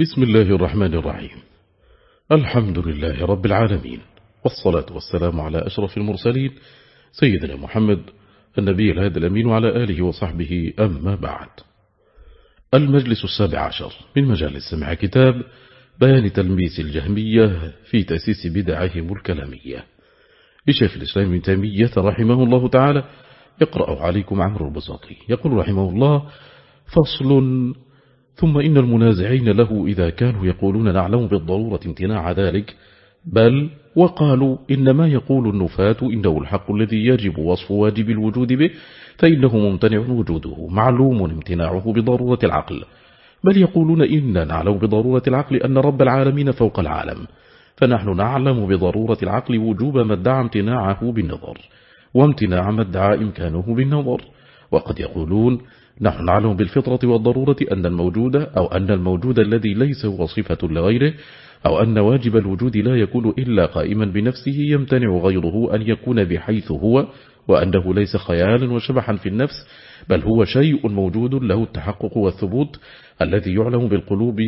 بسم الله الرحمن الرحيم. الحمد لله رب العالمين. والصلاة والسلام على أشرف المرسلين سيدنا محمد النبي الهادي الأمين وعلى آله وصحبه أما بعد. المجلس السابع عشر من مجالس سمع كتاب بيان تلميس الجهمية في تأسيس بدعهم الكلامية. لشيخ الإسلام من تيمية رحمه الله تعالى يقرأ عليكم عمرو البساطي. يقول رحمه الله فصل ثم إن المنازعين له إذا كانوا يقولون نعلم بالضرورة امتناع ذلك بل وقالوا إنما يقول النفاة إنه الحق الذي يجب وصف واجب الوجود به فإنه ممتنع وجوده معلوم امتناعه بضرورة العقل. بل يقولون إن نعلم بضرورة العقل أن رب العالمين فوق العالم فنحن نعلم بضرورة العقل وجوب ما ادعى امتناعه بالنظر وامتناع ما ادعى إمكانه بالنظر. وقد يقولون نحن نعلم بالفطرة والضرورة أن الموجود أو أن الموجود الذي ليس هو صفة لغيره أو أن واجب الوجود لا يكون إلا قائما بنفسه يمتنع غيره أن يكون بحيث هو وأنه ليس خيالا وشبحا في النفس بل هو شيء موجود له التحقق والثبوت الذي يعلم بالقلوب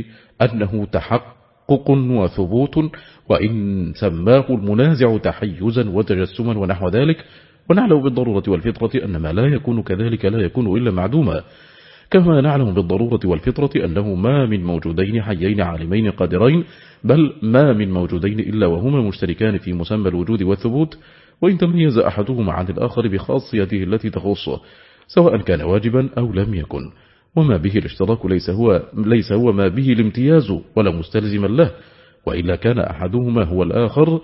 أنه تحقق وثبوت وإن سماه المنازع تحيزا وتجسما ونحو ذلك ونعلم بالضرورة والفطرة أن ما لا يكون كذلك لا يكون إلا معدوما. كما نعلم بالضرورة والفطرة أنه ما من موجودين حيين عالمين قادرين بل ما من موجودين إلا وهما مشتركان في مسمى الوجود والثبوت وإن تميز أحدهما عن الآخر بخاصيته التي تخصه سواء كان واجبا أو لم يكن. وما به الاشتراك ليس هو, ليس هو ما به الامتياز ولا مستلزما له وإلا كان أحدهما هو الآخر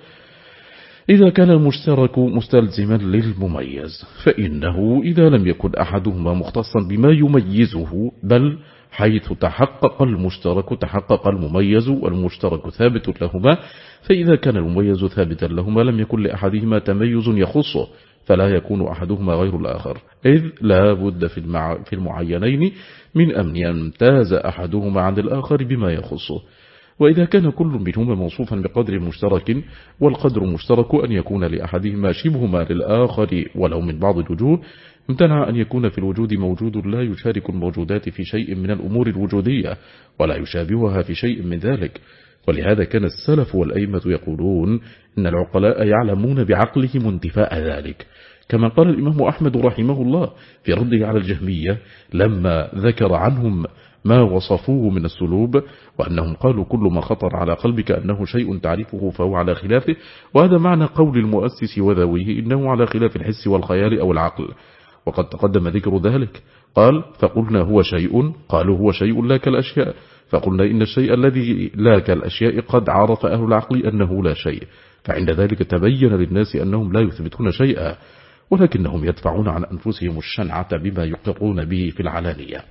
إذا كان المشترك مستلزما للمميز فإنه إذا لم يكن أحدهما مختصا بما يميزه بل حيث تحقق المشترك تحقق المميز والمشترك ثابت لهما فإذا كان المميز ثابتا لهما لم يكن لأحدهما تميز يخصه فلا يكون أحدهما غير الآخر. إذ لا بد في المعينين من أن يمتاز أحدهما عن الآخر بما يخصه. وإذا كان كل منهما موصوفا بقدر مشترك والقدر المشترك أن يكون لأحدهما شبهما للآخر ولو من بعض الوجوه امتنع أن يكون في الوجود موجود لا يشارك الموجودات في شيء من الأمور الوجودية ولا يشابهها في شيء من ذلك. ولهذا كان السلف والأئمة يقولون إن العقلاء يعلمون بعقلهم انتفاء ذلك. كما قال الإمام أحمد رحمه الله في رده على الجهمية لما ذكر عنهم ما وصفوه من السلوب وأنهم قالوا كل ما خطر على قلبك أنه شيء تعرفه فهو على خلافه وهذا معنى قول المؤسس وذويه إنه على خلاف الحس والخيال أو العقل. وقد تقدم ذكر ذلك. قال فقلنا هو شيء قالوا هو شيء لا كالأشياء. فقلنا إن الشيء الذي لا كالأشياء قد عرف أهل العقل أنه لا شيء. فعند ذلك تبين للناس أنهم لا يثبتون شيئا ولكنهم يدفعون عن أنفسهم الشنعة بما يقرون به في العلانية.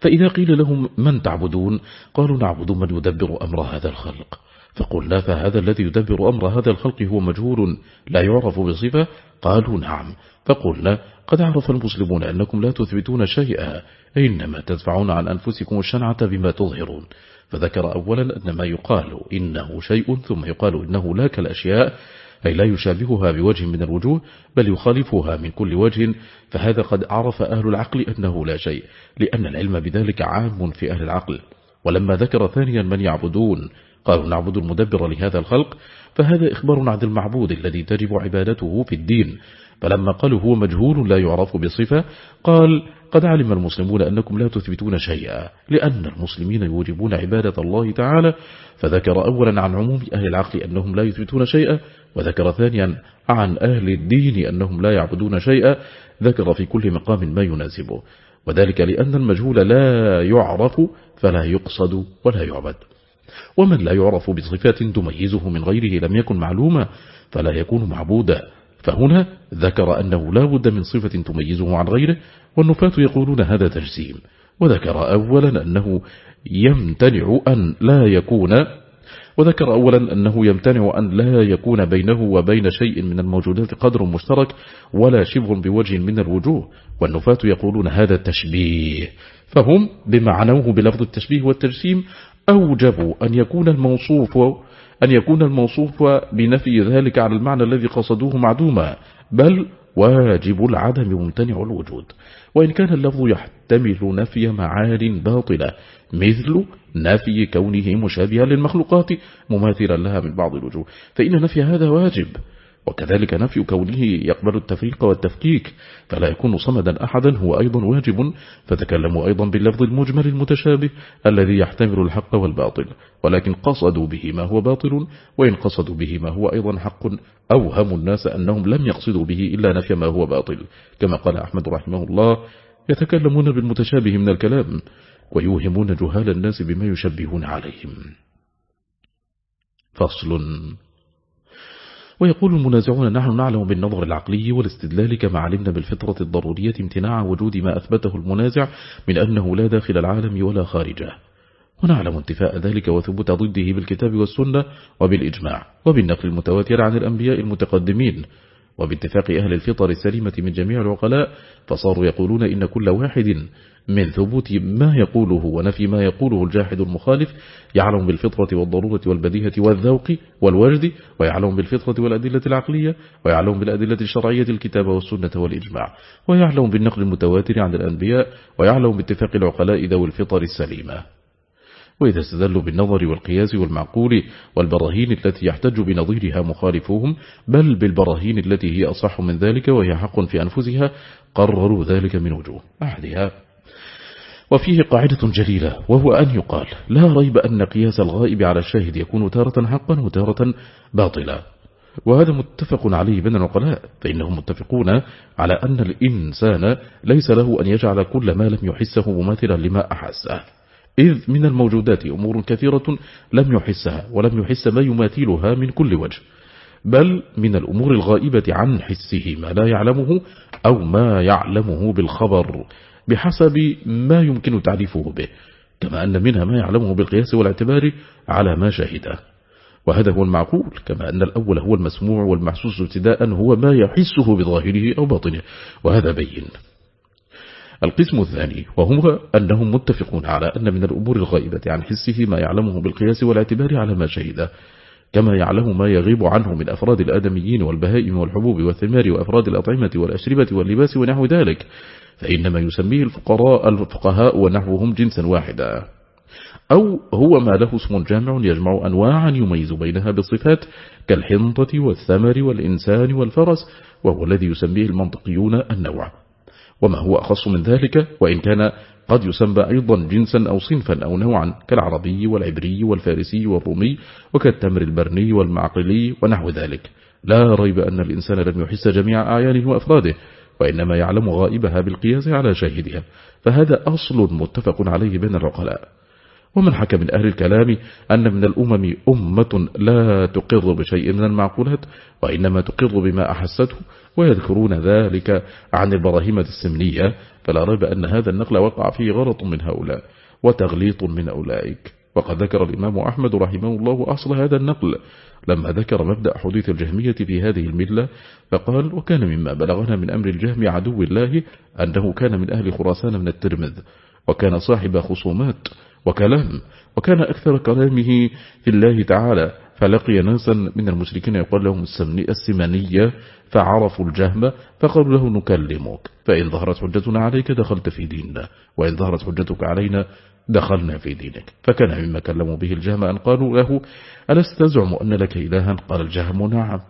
فإذا قيل لهم من تعبدون؟ قالوا نعبد من يدبر أمر هذا الخلق. فقلنا فهذا الذي يدبر أمر هذا الخلق هو مجهول لا يعرف بصفة؟ قالوا نعم. فقلنا قد عرف المسلمون أنكم لا تثبتون شيئا إنما تدفعون عن أنفسكم الشنعة بما تظهرون. فذكر أولا أن ما يقال إنه شيء ثم يقال إنه لا كالأشياء. أي لا يشابهها بوجه من الوجوه بل يخالفها من كل وجه فهذا قد عرف أهل العقل أنه لا شيء لأن العلم بذلك عام في أهل العقل. ولما ذكر ثانيا من يعبدون قالوا نعبد المدبر لهذا الخلق فهذا إخبار عن المعبود الذي تجب عبادته في الدين. فلما قالوا هو مجهول لا يعرف بصفة قال قد علم المسلمون أنكم لا تثبتون شيئا لأن المسلمين يوجبون عبادة الله تعالى فذكر أولا عن عموم أهل العقل أنهم لا يثبتون شيئا وذكر ثانيا عن أهل الدين أنهم لا يعبدون شيئا ذكر في كل مقام ما يناسبه. وذلك لأن المجهول لا يعرف فلا يقصد ولا يعبد. ومن لا يعرف بصفات تميزه من غيره لم يكن معلوما فلا يكون معبودا. فهنا ذكر أنه لا بد من صفة تميزه عن غيره والنفاة يقولون هذا تجسيم وذكر أولا أنه يمتنع أن لا يكون وذكر أولا أنه يمتنع أن لا يكون بينه وبين شيء من الموجودات قدر مشترك ولا شبه بوجه من الوجوه والنفاة يقولون هذا تشبيه. فهم بمعنوه بلفظ التشبيه والتجسيم أوجبوا أن يكون الموصوف أن يكون الموصوف بنفي ذلك على المعنى الذي قصدوه معدوما بل واجب العدم ممتنع الوجود. وإن كان اللفظ يحتمل نفي معان باطلة مثل نفي كونه مشابها للمخلوقات مماثلا لها من بعض الوجوه فإن نفي هذا واجب. وكذلك نفي كونه يقبل التفريق والتفكيك فلا يكون صمدا أحدا هو أيضا واجب. فتكلموا أيضا باللفظ المجمل المتشابه الذي يحتمل الحق والباطل. ولكن قصدوا به ما هو باطل وإن قصدوا به ما هو أيضا حق. أوهموا الناس أنهم لم يقصدوا به إلا نفي ما هو باطل. كما قال أحمد رحمه الله يتكلمون بالمتشابه من الكلام ويوهمون جهال الناس بما يشبهون عليهم. فصل. ويقول المنازعون نحن نعلم بالنظر العقلي والاستدلال كما علمنا بالفطرة الضرورية امتناع وجود ما أثبته المنازع من أنه لا داخل العالم ولا خارجه. ونعلم انتفاء ذلك وثبوت ضده بالكتاب والسنة وبالإجماع وبالنقل المتواتر عن الأنبياء المتقدمين. وباتفاق أهل الفطر السليمة من جميع العقلاء فصاروا يقولون إن كل واحد من ثبوت ما يقوله ونفي ما يقوله الجاحد المخالف يعلم بالفطرة والضرورة والبديهة والذوق والوجد ويعلم بالفطرة والأدلة العقلية ويعلم بالأدلة الشرعية الكتاب والسنة والإجماع ويعلم بالنقل المتواتر عن الأنبياء ويعلم باتفاق العقلاء ذوي الفطر السليمة. وإذا استدلوا بالنظر والقياس والمعقول والبراهين التي يحتج بنظيرها مخالفوهم بل بالبراهين التي هي أصح من ذلك وهي حق في أنفسها قرروا ذلك من وجوه. أحدها وفيه قاعدة جليلة وهو أن يقال لا ريب أن قياس الغائب على الشاهد يكون تارة حقا وتارة باطلا. وهذا متفق عليه بين العقلاء فإنهم متفقون على أن الإنسان ليس له أن يجعل كل ما لم يحسه مماثلا لما أحسه إذ من الموجودات أمور كثيرة لم يحسها ولم يحس ما يماثلها من كل وجه. بل من الأمور الغائبة عن حسه ما لا يعلمه أو ما يعلمه بالخبر. بحسب ما يمكن تعريفه به كما أن منها ما يعلمه بالقياس والاعتبار على ما شاهده وهذا هو المعقول كما أن الأول هو المسموع والمحسوس ابتداء هو ما يحسه بظاهره أو باطنه وهذا بين. القسم الثاني وهو أنهم متفقون على أن من الأمور الغائبة عن حسه ما يعلمه بالقياس والاعتبار على ما شهده كما يعلم ما يغيب عنه من أفراد الآدميين والبهائم والحبوب والثمار وأفراد الأطعمة والأشربة واللباس ونحو ذلك فإنما يسميه الفقراء الفقهاء ونحوهم جنسا واحدا. أو هو ما له اسم جامع يجمع أنواعا يميز بينها بالصفات كالحنطة والثمر والإنسان والفرس وهو الذي يسميه المنطقيون النوع. وما هو أخص من ذلك؟ وإن كان قد يسمى أيضا جنسا أو صنفا أو نوعا كالعربي والعبري والفارسي والرومي وكالتمر البرني والمعقلي ونحو ذلك. لا ريب أن الإنسان لم يحس جميع أعيانه وأفراده وإنما يعلم غائبها بالقياس على شاهدها فهذا أصل متفق عليه بين العقلاء ومن حكى من أهل الكلام أن من الأمم أمة لا تقر بشيء من المعقولات وإنما تقر بما أحسته ويذكرون ذلك عن البراهيمة السمنية فلا ريب أن هذا النقل وقع فيه غلط من هؤلاء وتغليط من أولئك. وقد ذكر الإمام أحمد رحمه الله أصل هذا النقل. لما ذكر مبدأ حديث الجهمية في هذه الملة فقال وكان مما بلغنا من أمر الجهم عدو الله أنه كان من أهل خراسان من الترمذ وكان صاحب خصومات وكلام وكان أكثر كلامه في الله تعالى فلقي ناسا من المشركين يقول لهم السمانية فعرفوا الجهم فقالوا له نكلمك. فإن ظهرت حجتنا عليك دخلت في ديننا وإن ظهرت حجتك علينا دخلنا في دينك. فكان مما كلموا به الجهم أن قالوا له ألست تزعم أن لك إلها؟ قال الجهم نعم.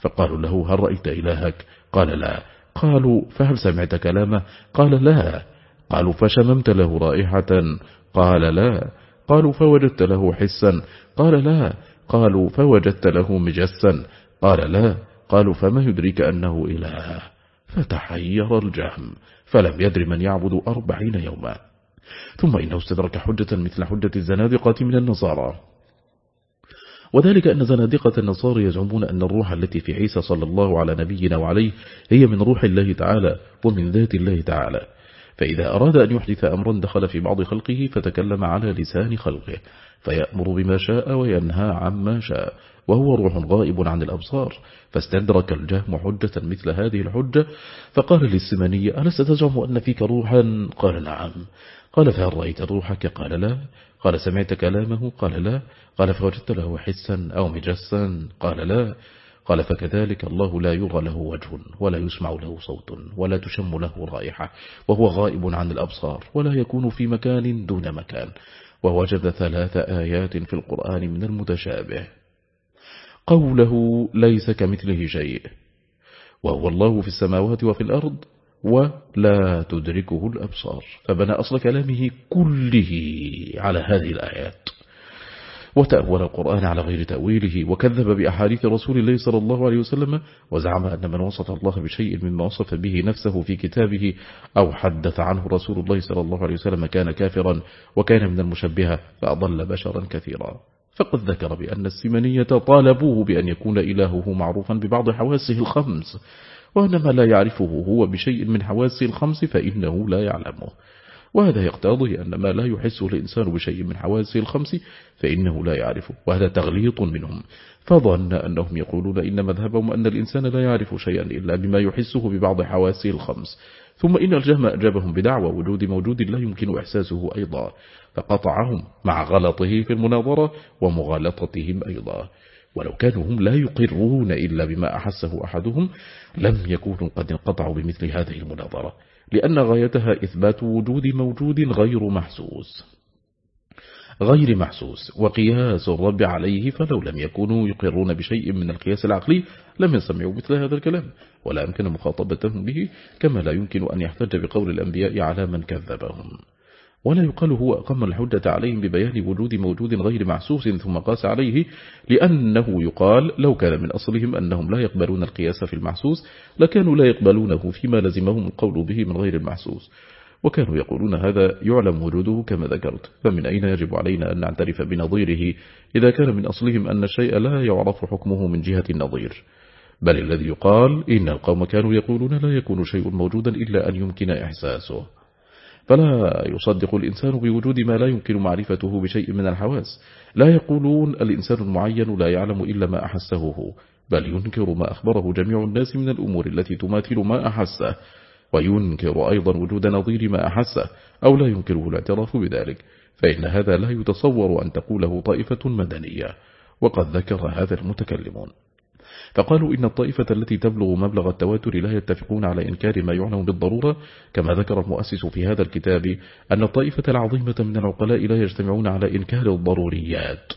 فقالوا له هل رأيت إلهك؟ قال لا. قالوا فهل سمعت كلامه؟ قال لا. قالوا فشممت له رائحة؟ قال لا. قالوا فوجدت له حسا؟ قال لا. قالوا فوجدت له مجسا. قال لا. قالوا فما يدريك أنه إله؟ فتحير الجهم. فلم يدر من يعبد أربعين يوما. ثم إنه استدرك حجة مثل حجة الزنادقة من النصارى. وذلك أن زنادقة النصارى يزعمون أن الروح التي في عيسى صلى الله على نبينا وعليه هي من روح الله تعالى ومن ذات الله تعالى. فإذا أراد أن يحدث أمرا دخل في بعض خلقه فتكلم على لسان خلقه. فيأمر بما شاء وينهى عما شاء وهو روح غائب عن الأبصار. فاستدرك الجهم حجة مثل هذه الحجة فقال للسمانية ألست تزعم أن فيك روحا؟ قال نعم. قال فهل رأيت روحك؟ قال لا. قال سمعت كلامه؟ قال لا. قال فوجدت له حسا أو مجسا؟ قال لا. قال فكذلك الله لا يرى له وجه ولا يسمع له صوت ولا تشم له رائحة وهو غائب عن الأبصار ولا يكون في مكان دون مكان. ووجد ثلاث آيات في القرآن من المتشابه. قوله ليس كمثله شيء وهو الله في السماوات وفي الأرض ولا تدركه الأبصار. فبنى أصل كلامه كله على هذه الآيات. وتأول القرآن على غير تأويله وكذب بأحاديث رسول الله صلى الله عليه وسلم وزعم أن من وصف الله بشيء مما وصف به نفسه في كتابه أو حدث عنه رسول الله صلى الله عليه وسلم كان كافرا وكان من المشبهة فأضل بشرا كثيرا. فقد ذكر بأن السمنية طالبوه بأن يكون إلهه معروفا ببعض حواسه الخمس وأن ما لا يعرفه هو بشيء من حواسه الخمس فإنه لا يعلمه. وهذا يقتضي أن ما لا يحسه الإنسان بشيء من حواسه الخمس فإنه لا يعرفه وهذا تغليط منهم. فظن أنهم يقولون إن مذهبهم أن الإنسان لا يعرف شيئا إلا بما يحسه ببعض حواسه الخمس. ثم إن الجهم أجابهم بدعوى وجود موجود لا يمكن إحساسه أيضا فقطعهم مع غلطه في المناظرة ومغالطتهم أيضا. ولو كانوا هم لا يقرون إلا بما أحسه أحدهم لم يكونوا قد انقطعوا بمثل هذه المناظرة. لأن غايتها إثبات وجود موجود غير محسوس. غير محسوس وقياس الرب عليه فلو لم يكونوا يقرون بشيء من القياس العقلي لم يسمعوا مثل هذا الكلام ولا يمكن مخاطبتهم به كما لا يمكن أن يحتج بقول الأنبياء على من كذبهم. ولا يقال هو أقم الحجة عليهم ببيان وجود موجود غير محسوس ثم قاس عليه لأنه يقال لو كان من أصلهم أنهم لا يقبلون القياس في المحسوس لكانوا لا يقبلونه فيما لزمهم القول به من غير المحسوس وكانوا يقولون هذا يعلم وجوده كما ذكرت. فمن أين يجب علينا أن نعترف بنظيره إذا كان من أصلهم أن الشيء لا يعرف حكمه من جهة النظير؟ بل الذي يقال إن القوم كانوا يقولون لا يكون شيء موجودا إلا أن يمكن إحساسه. فلا يصدق الإنسان بوجود ما لا يمكن معرفته بشيء من الحواس. لا يقولون الإنسان المعين لا يعلم إلا ما أحسه هو بل ينكر ما أخبره جميع الناس من الأمور التي تماثل ما أحسه وينكر أيضا وجود نظير ما أحسه أو لا ينكره الاعتراف بذلك. فإن هذا لا يتصور أن تقوله طائفة مدنية. وقد ذكر هذا المتكلمون. فقالوا إن الطائفة التي تبلغ مبلغ التواتر لا يتفقون على إنكار ما يعلم بالضرورة. كما ذكر المؤسس في هذا الكتاب أن الطائفة العظيمة من العقلاء لا يجتمعون على إنكار الضروريات.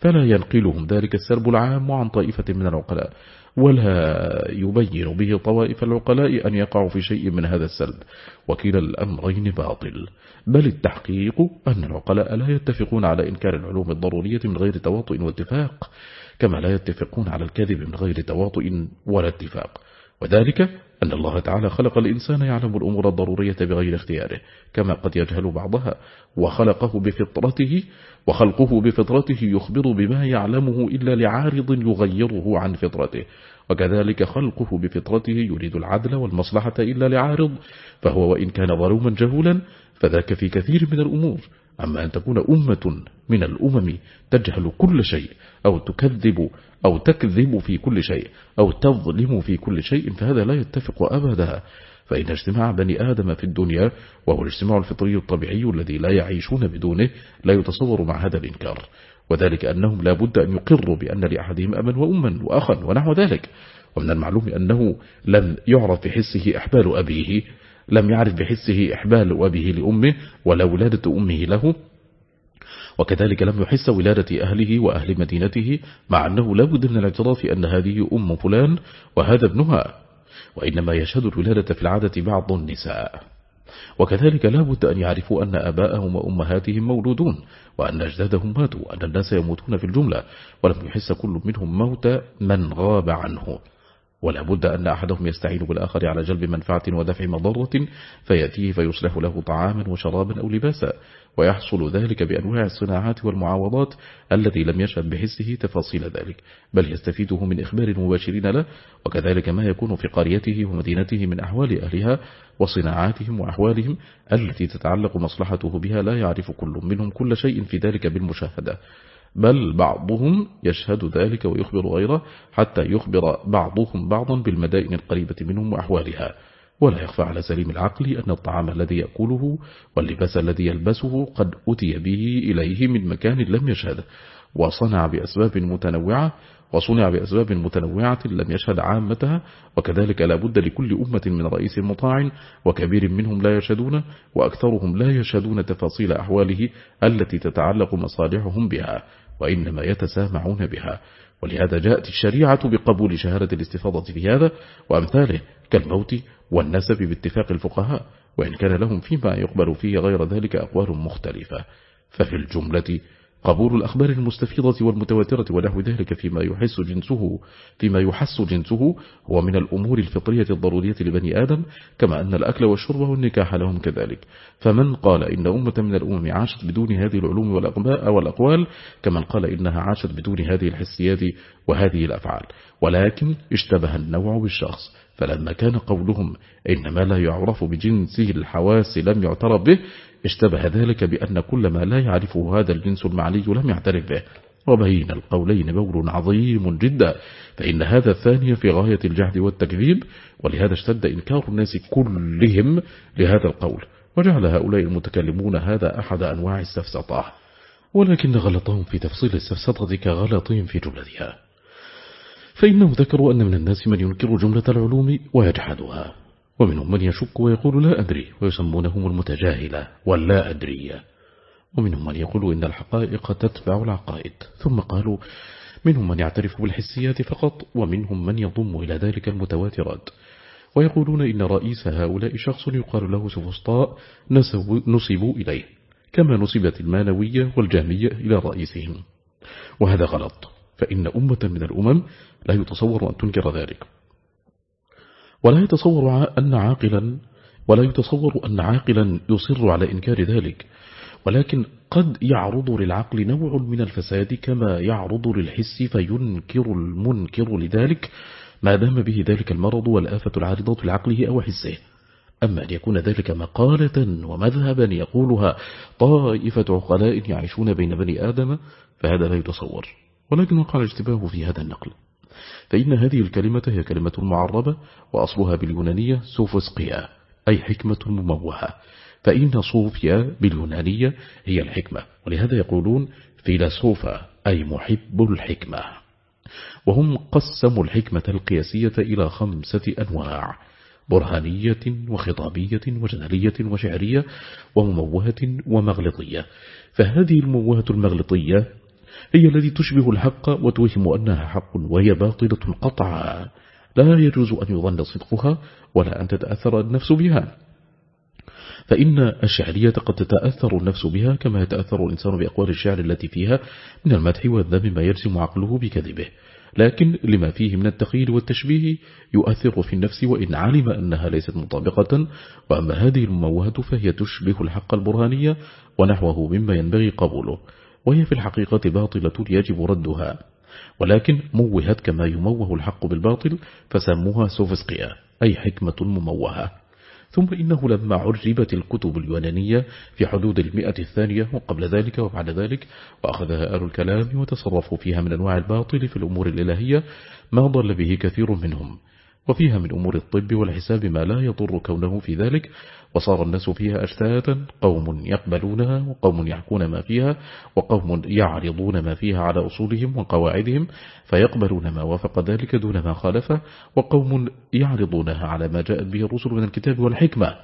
فلا ينقلهم ذلك السرب العام عن طائفة من العقلاء ولا يبين به طوائف العقلاء أن يقعوا في شيء من هذا السلب وكلا الأمرين باطل. بل التحقيق أن العقلاء لا يتفقون على إنكار العلوم الضرورية من غير تواطؤ واتفاق كما لا يتفقون على الكذب من غير تواطؤ ولا اتفاق. وذلك أن الله تعالى خلق الإنسان يعلم الأمور الضرورية بغير اختياره كما قد يجهل بعضها وخلقه بفطرته وخلقه بفطرته يخبر بما يعلمه إلا لعارض يغيره عن فطرته وكذلك خلقه بفطرته يريد العدل والمصلحة إلا لعارض فهو وإن كان ظلوما جهولا فذاك في كثير من الأمور. أما أن تكون أمة من الأمم تجهل كل شيء أو تكذب أو تكذب في كل شيء أو تظلم في كل شيء فهذا لا يتفق أبدا. فإن اجتماع بني آدم في الدنيا وهو الاجتماع الفطري الطبيعي الذي لا يعيشون بدونه لا يتصور مع هذا الإنكار. وذلك أنهم لا بد أن يقروا بأن لأحدهم أبا وأما وأخا ونحو ذلك. ومن المعلوم أنه لم يعرف بحسه إحبال أبيه لم يعرف بحسه إحبال أبيه لأمه ولا ولادة أمه له وكذلك لم يحس ولادة أهله وأهل مدينته مع أنه لا بد من الاعتراف أن هذه أم فلان وهذا ابنها وإنما يشهد الولادة في العادة بعض النساء. وكذلك لا بد أن يعرفوا أن أباءهم وأمهاتهم مولودون وأن أجدادهم ماتوا وأن الناس يموتون في الجملة ولم يحس كل منهم موت من غاب عنه. ولا بد أن أحدهم يستعين بالآخر على جلب منفعة ودفع مضرة فيأتيه فيصلح له طعاما وشرابا أو لباسا. ويحصل ذلك بأنواع الصناعات والمعاوضات الذي لم يشهد بحسه تفاصيل ذلك بل يستفيده من إخبار المباشرين له وكذلك ما يكون في قريته ومدينته من أحوال أهلها وصناعاتهم وأحوالهم التي تتعلق مصلحته بها لا يعرف كل منهم كل شيء في ذلك بالمشاهدة. بل بعضهم يشهد ذلك ويخبر غيره حتى يخبر بعضهم بعضا بالمدائن القريبة منهم وأحوالها. ولا يخفى على سليم العقل أن الطعام الذي يأكله واللباس الذي يلبسه قد أتي به إليه من مكان لم يشهد. وصنع بأسباب متنوعة وصنع بأسباب متنوعة لم يشهد عامتها وكذلك لا بد لكل أمة من رئيس مطاع وكبير منهم لا يشهدون وأكثرهم لا يشهدون تفاصيل أحواله التي تتعلق مصالحهم بها. وإنما يتسامعون بها. ولهذا جاءت الشريعة بقبول شهادة الاستفاضة في هذا وأمثاله كالموت والنسب باتفاق الفقهاء وإن كان لهم فيما يقبل فيه غير ذلك أقوال مختلفة. ففي الجملة قبول الأخبار المستفيضة والمتواترة ونحو ذلك فيما يحس جنسه فيما يحس جنسه هو من الأمور الفطرية الضرورية لبني آدم كما أن الأكل والشرب والنكاح لهم كذلك. فمن قال إن أمة من الأمم عاشت بدون هذه العلوم والأقوال كمن قال إنها عاشت بدون هذه الحسيات وهذه الأفعال. ولكن اشتبه النوع بالشخص فلما كان قولهم إن ما لا يعرف بجنسه الحواس لم يعترف به اشتبه ذلك بأن كل ما لا يعرفه هذا الجنس المعني لم يعترف به. وبين القولين بور عظيم جدا. فإن هذا الثاني في غاية الجهد والتكذيب ولهذا اشتد إنكار الناس كلهم لهذا القول. وجعل هؤلاء المتكلمون هذا أحد أنواع السفسطة ولكن غلطهم في تفصيل السفسطة كغلطهم في جملتها. فإنهم ذكروا أن من الناس من ينكر جملة العلوم ويجحدها. ومنهم من يشك ويقول لا أدري ويسمونهم المتجاهلة واللا أدرية ومنهم من يقول إن الحقائق تتبع العقائد ثم قالوا منهم من يعترف بالحسيات فقط ومنهم من يضم إلى ذلك المتواترات. ويقولون إن رئيس هؤلاء شخص يقال له سفسطاء نسبوا إليه كما نسبت المانوية والجامية إلى رئيسهم. وهذا غلط فإن أمة من الأمم لا يتصور أن تنكر ذلك. ولا يتصور أن عاقلا ولا يتصور أن عاقلا يصر على إنكار ذلك. ولكن قد يعرض للعقل نوع من الفساد كما يعرض للحس فينكر المنكر لذلك. ما دام به ذلك المرض والآفة العارضة لعقله أو حسه. أما أن يكون ذلك مقالة ومذهبا يقولها طائفة عقلاء يعيشون بين بني آدم فهذا لا يتصور. ولكن وقع الاجتباه في هذا النقل. فإن هذه الكلمة هي كلمة معربة وأصلها باليونانية سوفسقيا أي حكمة مموهة. فإن صوفيا باليونانية هي الحكمة ولهذا يقولون فيلسوفا أي محب الحكمة. وهم قسموا الحكمة القياسية إلى خمسة أنواع برهانية وخطابية وجدلية وشعرية ومموهة ومغلطية. فهذه المموهة المغلطية هي التي تشبه الحق وتوهم أنها حق وهي باطلة قطعا لا يجوز أن يظن صدقها ولا أن تتأثر النفس بها. فإن الشعرية قد تتأثر النفس بها كما يتأثر الإنسان بأقوال الشعر التي فيها من المدح والذم ما يرسم عقله بكذبه. لكن لما فيه من التخيل والتشبيه يؤثر في النفس وإن علم أنها ليست مطابقة. وأما هذه المموهة فهي تشبه الحق البرهانية ونحوه مما ينبغي قبوله. وهي في الحقيقة باطلة يجب ردها ولكن موهت كما يموه الحق بالباطل فسموها سوفسقيا أي حكمة مموهة. ثم إنه لما عربت الكتب اليونانية في حدود المئة الثانية وقبل ذلك وبعد ذلك وأخذها آل الكلام وتصرفوا فيها من أنواع الباطل في الأمور الإلهية ما ضل به كثير منهم وفيها من أمور الطب والحساب ما لا يضر كونه في ذلك وصار الناس فيها أجتاتا قوم يقبلونها وقوم يحكون ما فيها وقوم يعرضون ما فيها على أصولهم وقواعدهم فيقبلون ما وافق ذلك دون ما خالفه وقوم يعرضونها على ما جاءت به الرسل من الكتاب والحكمة.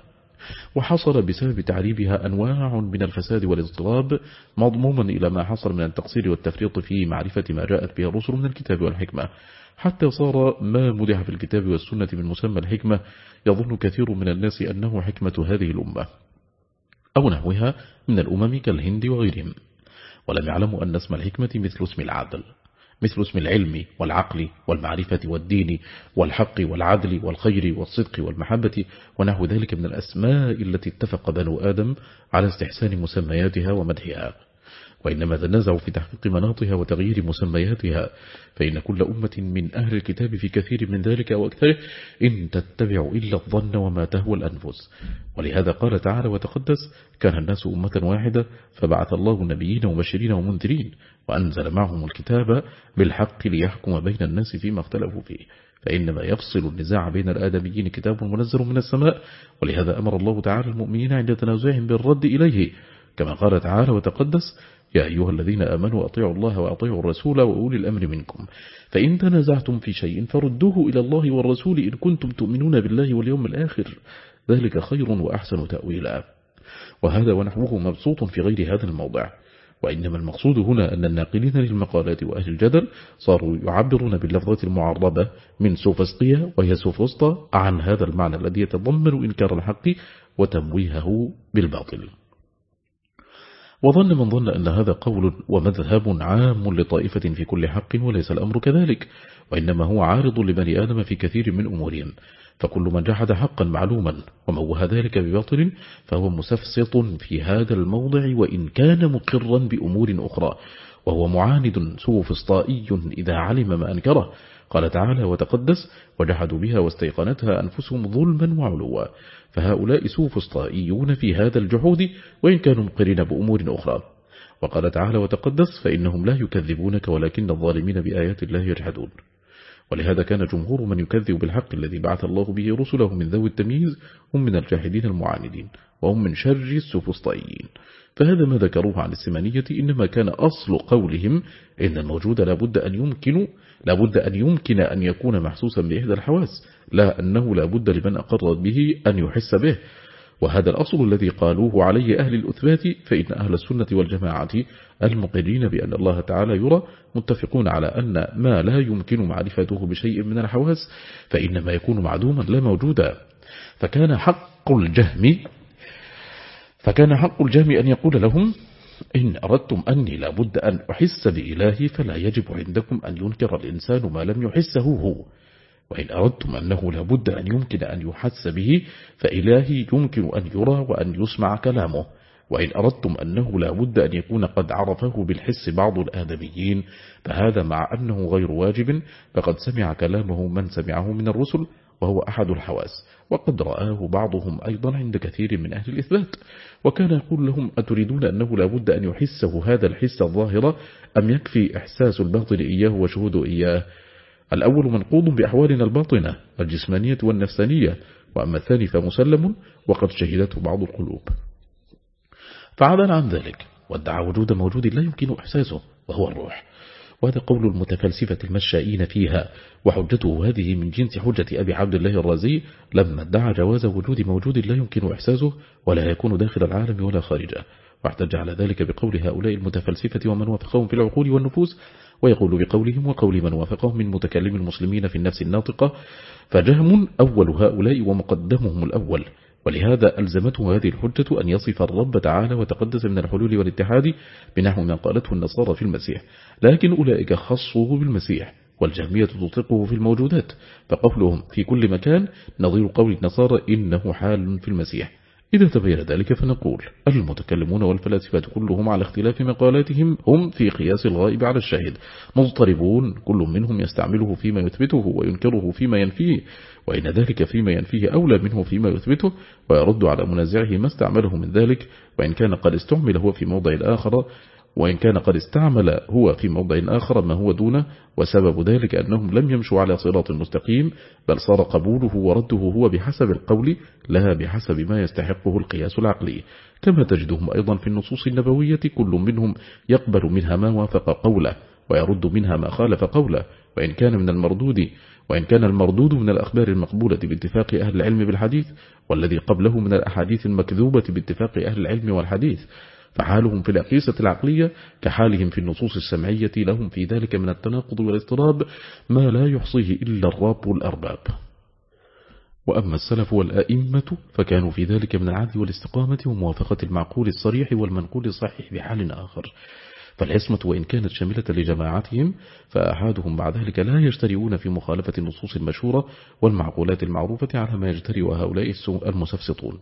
وحصل بسبب تعريبها أنواع من الفساد والاضطراب مضموما إلى ما حصل من التقصير والتفريط في معرفة ما جاءت به الرسل من الكتاب والحكمة. حتى صار ما مدح في الكتاب والسنة من مسمى الحكمة يظن كثير من الناس أنه حكمة هذه الأمة أو نحوها من الأمم كالهند وغيرهم. ولم يعلموا أن اسم الحكمة مثل اسم العدل مثل اسم العلم والعقل والمعرفة والدين والحق والعدل والخير والصدق والمحبة ونحو ذلك من الأسماء التي اتفق بنو آدم على استحسان مسمياتها ومدحها. وإنما تنازعوا في تحقيق مناطها وتغيير مسمياتها. فإن كل أمة من أهل الكتاب في كثير من ذلك أو أكثره إن تتبع إلا الظن وما تهوى الأنفس. ولهذا قال تعالى وتقدس كان الناس أمة واحدة فبعث الله نبيين ومبشرين ومنذرين وأنزل معهم الكتاب بالحق ليحكم بين الناس فيما اختلفوا فيه. فإنما يفصل النزاع بين الآدميين كتاب منزل من السماء. ولهذا أمر الله تعالى المؤمنين عند تنازعهم بالرد إليه. كما قال تعالى وتقدس يا أيها الذين آمنوا أطيعوا الله وأطيعوا الرسول وأولي الأمر منكم. فإن تنازعتم في شيء فردوه إلى الله والرسول إن كنتم تؤمنون بالله واليوم الآخر. ذلك خير وأحسن تأويلا. وهذا ونحوه مبسوط في غير هذا الموضع. وإنما المقصود هنا أن الناقلين للمقالات وأهل الجدل صاروا يعبرون باللفظة المعربة من سوفسطية وهي سوفسطة عن هذا المعنى الذي يتضمن إنكار الحق وتمويهه بالباطل. وظن من ظن أن هذا قول ومذهب عام لطائفة في كل حق وليس الأمر كذلك وإنما هو عارض لبني آدم في كثير من أمورهم. فكل من جحد حقا معلوما وموه ذلك بباطل فهو مسفسط في هذا الموضع وإن كان مقرا بأمور أخرى وهو معاند سوفسطائي إذا علم ما أنكره. قال تعالى وتقدس وجحدوا بها واستيقنتها أنفسهم ظلما وعلوا. فهؤلاء سوفسطائيون في هذا الجحود وإن كانوا مقرين بأمور أخرى. وقال تعالى وتقدس فإنهم لا يكذبونك ولكن الظالمين بآيات الله يجحدون. ولهذا كان جمهور من يكذب بالحق الذي بعث الله به رسله من ذوي التمييز هم من الجاحدين المعاندين وهم من شر السفسطائيين فهذا ما ذكروه عن السمانية إنما كان أصل قولهم إن الموجود لابد أن يمكن لابد أن يمكن أن يكون محسوسا بإحدى الحواس لا أنه لابد لمن أقر به أن يحس به. وهذا الأصل الذي قالوه عليه أهل الأثبات فإن أهل السنة والجماعة المقرين بأن الله تعالى يرى متفقون على أن ما لا يمكن معرفته بشيء من الحواس فإنما يكون معدوما لا موجودا فكان حق الجهم فكان حق الجهم أن يقول لهم إن أردتم أني لابد أن أحس بإلهي فلا يجب عندكم أن ينكر الإنسان ما لم يحسه هو. وإن أردتم أنه لابد أن يمكن أن يحس به فإلهي يمكن أن يرى وأن يسمع كلامه. وإن أردتم أنه لابد أن يكون قد عرفه بالحس بعض الآدميين فهذا مع أنه غير واجب فقد سمع كلامه من سمعه من الرسل وهو أحد الحواس وقد رآه بعضهم أيضا عند كثير من أهل الإثبات. وكان يقول لهم أتريدون أنه لابد أن يحسه هذا الحس الظاهرة أم يكفي إحساس الباطل إياه وشهود إياه؟ الأول منقوض بأحوالنا الباطنة الجسمانية والنفسانية وأما الثاني فمسلم وقد شهدته بعض القلوب. فعدل عن ذلك وادعى وجود موجود لا يمكن إحساسه وهو الروح. وهذا قول المتفلسفة المشائين فيها وحجته هذه من جنس حجة أبي عبد الله الرازي لما ادعى جواز وجود موجود لا يمكن إحساسه ولا يكون داخل العالم ولا خارجه. واحتج على ذلك بقول هؤلاء المتفلسفة ومن وافقهم في العقول والنفوس ويقول بقولهم وقول من وافقهم من متكلم المسلمين في النفس الناطقة فجهم أول هؤلاء ومقدمهم الأول. ولهذا ألزمته هذه الحجة أن يصف الرب تعالى وتقدس من الحلول والاتحاد بنحو ما قالته النصارى في المسيح. لكن أولئك خصوه بالمسيح والجهمية تطلقه في الموجودات فقولهم في كل مكان نظير قول النصارى إنه حال في المسيح. إذا تبين ذلك فنقول المتكلمون والفلاسفة كلهم على اختلاف مقالاتهم هم في قياس الغائب على الشاهد. مضطربون كل منهم يستعمله فيما يثبته وينكره فيما ينفيه. وإن ذلك فيما ينفيه أولى منه فيما يثبته ويرد على منازعه ما استعمله من ذلك وإن كان قد استعمل هو في موضع الآخر وإن كان قد استعمل هو في موضع آخر ما هو دونه وسبب ذلك أنهم لم يمشوا على صراط مستقيم بل صار قبوله ورده هو بحسب القول لا بحسب ما يستحقه القياس العقلي. كما تجدهم أيضا في النصوص النبوية كل منهم يقبل منها ما وافق قوله ويرد منها ما خالف قوله وإن كان من المردود وإن كان المردود من الأخبار المقبولة باتفاق أهل العلم بالحديث والذي قبله من الأحاديث المكذوبة باتفاق أهل العلم والحديث فحالهم في الأقيسة العقلية كحالهم في النصوص السمعية لهم في ذلك من التناقض والاضطراب ما لا يحصيه إلا الراب والأرباب. وأما السلف والآئمة فكانوا في ذلك من العدل والاستقامة وموافقة المعقول الصريح والمنقول الصحيح بحال آخر. فالعصمة وإن كانت شاملة لجماعتهم فأحادهم بعد ذلك لا يجترئون في مخالفة النصوص المشهورة والمعقولات المعروفة على ما يجترئ هؤلاء المسفسطون.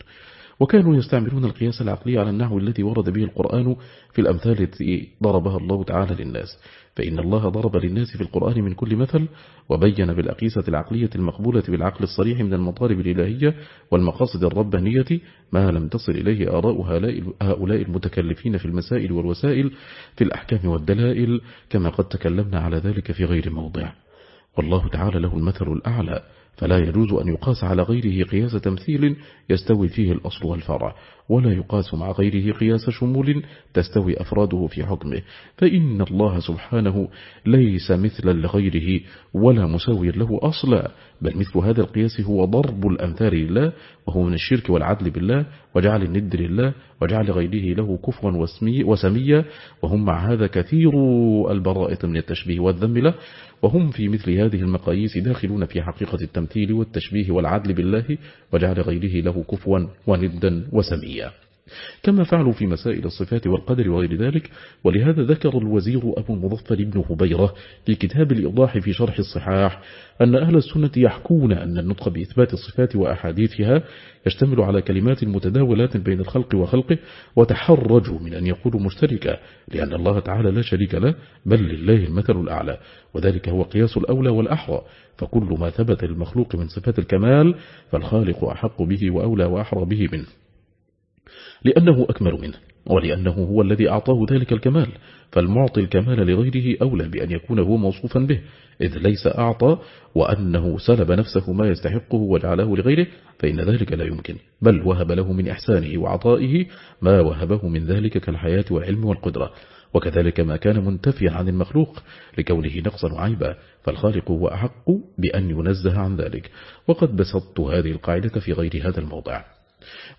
وكانوا يستعملون القياس العقلي على النحو الذي ورد به القرآن في الأمثال التي ضربها الله تعالى للناس. فإن الله ضرب للناس في القرآن من كل مثل وبين بالأقيسة العقلية المقبولة بالعقل الصريح من المطالب الإلهية والمقاصد الربانية ما لم تصل إليه آراء هؤلاء المتكلفين في المسائل والوسائل في الأحكام والدلائل كما قد تكلمنا على ذلك في غير موضع. والله تعالى له المثل الأعلى. فلا يجوز أن يقاس على غيره قياس تمثيل يستوي فيه الأصل والفرع ولا يقاس مع غيره قياس شمول تستوي أفراده في حكمه فإن الله سبحانه ليس مثلا لغيره ولا مساويا له أصلا بل مثل هذا القياس هو ضرب الأمثال لله وهو من الشرك والعدل بالله وجعل الند لله وجعل غيره له كفوا وسميا وهم مع هذا كثير البرائط من التشبيه والذم له وهم في مثل هذه المقاييس داخلون في حقيقة التمثيل والتشبيه والعدل بالله وجعل غيره له كفوا وندا وسميا. كما فعلوا في مسائل الصفات والقدر وغير ذلك ولهذا ذكر الوزير أبو المظفر بن هبيرة في كتاب الإيضاح في شرح الصحاح أن أهل السنة يحكون أن النطق بإثبات الصفات وأحاديثها يشتمل على كلمات متداولات بين الخلق وخلقه وتحرجوا من أن يقولوا مشتركة لأن الله تعالى لا شريك له بل لله المثل الأعلى وذلك هو قياس الأولى والأحرى فكل ما ثبت للمخلوق من صفات الكمال فالخالق أحق به وأولى وأحرى به منه. لأنه أكمل منه ولأنه هو الذي أعطاه ذلك الكمال فالمعطي الكمال لغيره أولى بأن يكون هو موصوفا به إذ ليس أعطى وأنه سلب نفسه ما يستحقه وجعله لغيره فإن ذلك لا يمكن بل وهب له من إحسانه وعطائه ما وهبه من ذلك كالحياة والعلم والقدرة. وكذلك ما كان منتفيا عن المخلوق لكونه نقصا وعيبا فالخالق هو أحق بأن ينزه عن ذلك. وقد بسطت هذه القاعدة في غير هذا الموضع.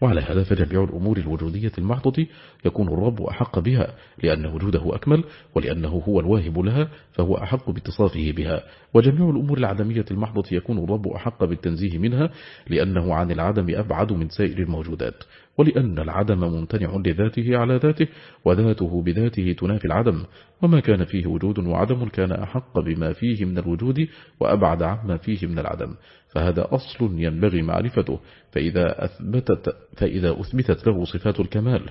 وعلى هذا فجميع الأمور الوجودية المحضة يكون الرب أحق بها لأن وجوده أكمل ولأنه هو الواهب لها فهو أحق باتصافه بها. وجميع الأمور العدمية المحضة يكون الرب أحق بالتنزيه منها لأنه عن العدم أبعد من سائر الموجودات. ولأن العدم ممتنع لذاته على ذاته وذاته بذاته تنافي العدم. وما كان فيه وجود وعدم كان أحق بما فيه من الوجود وأبعد عما فيه من العدم. فهذا أصل ينبغي معرفته فإذا أثبتت, فإذا أثبتت له صفات الكمال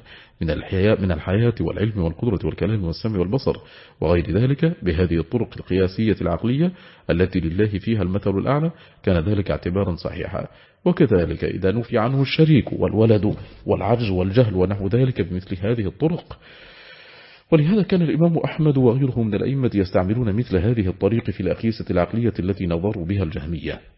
من الحياة, من الحياة والعلم والقدرة والكلام والسمع والبصر وغير ذلك بهذه الطرق القياسية العقلية التي لله فيها المثل الأعلى كان ذلك اعتبارا صحيحا. وكذلك إذا نفي عنه الشريك والولد والعجز والجهل ونحو ذلك بمثل هذه الطرق. ولهذا كان الإمام أحمد وغيره من الأئمة يستعملون مثل هذه الطريق في الأقيسة العقلية التي نظروا بها الجهمية.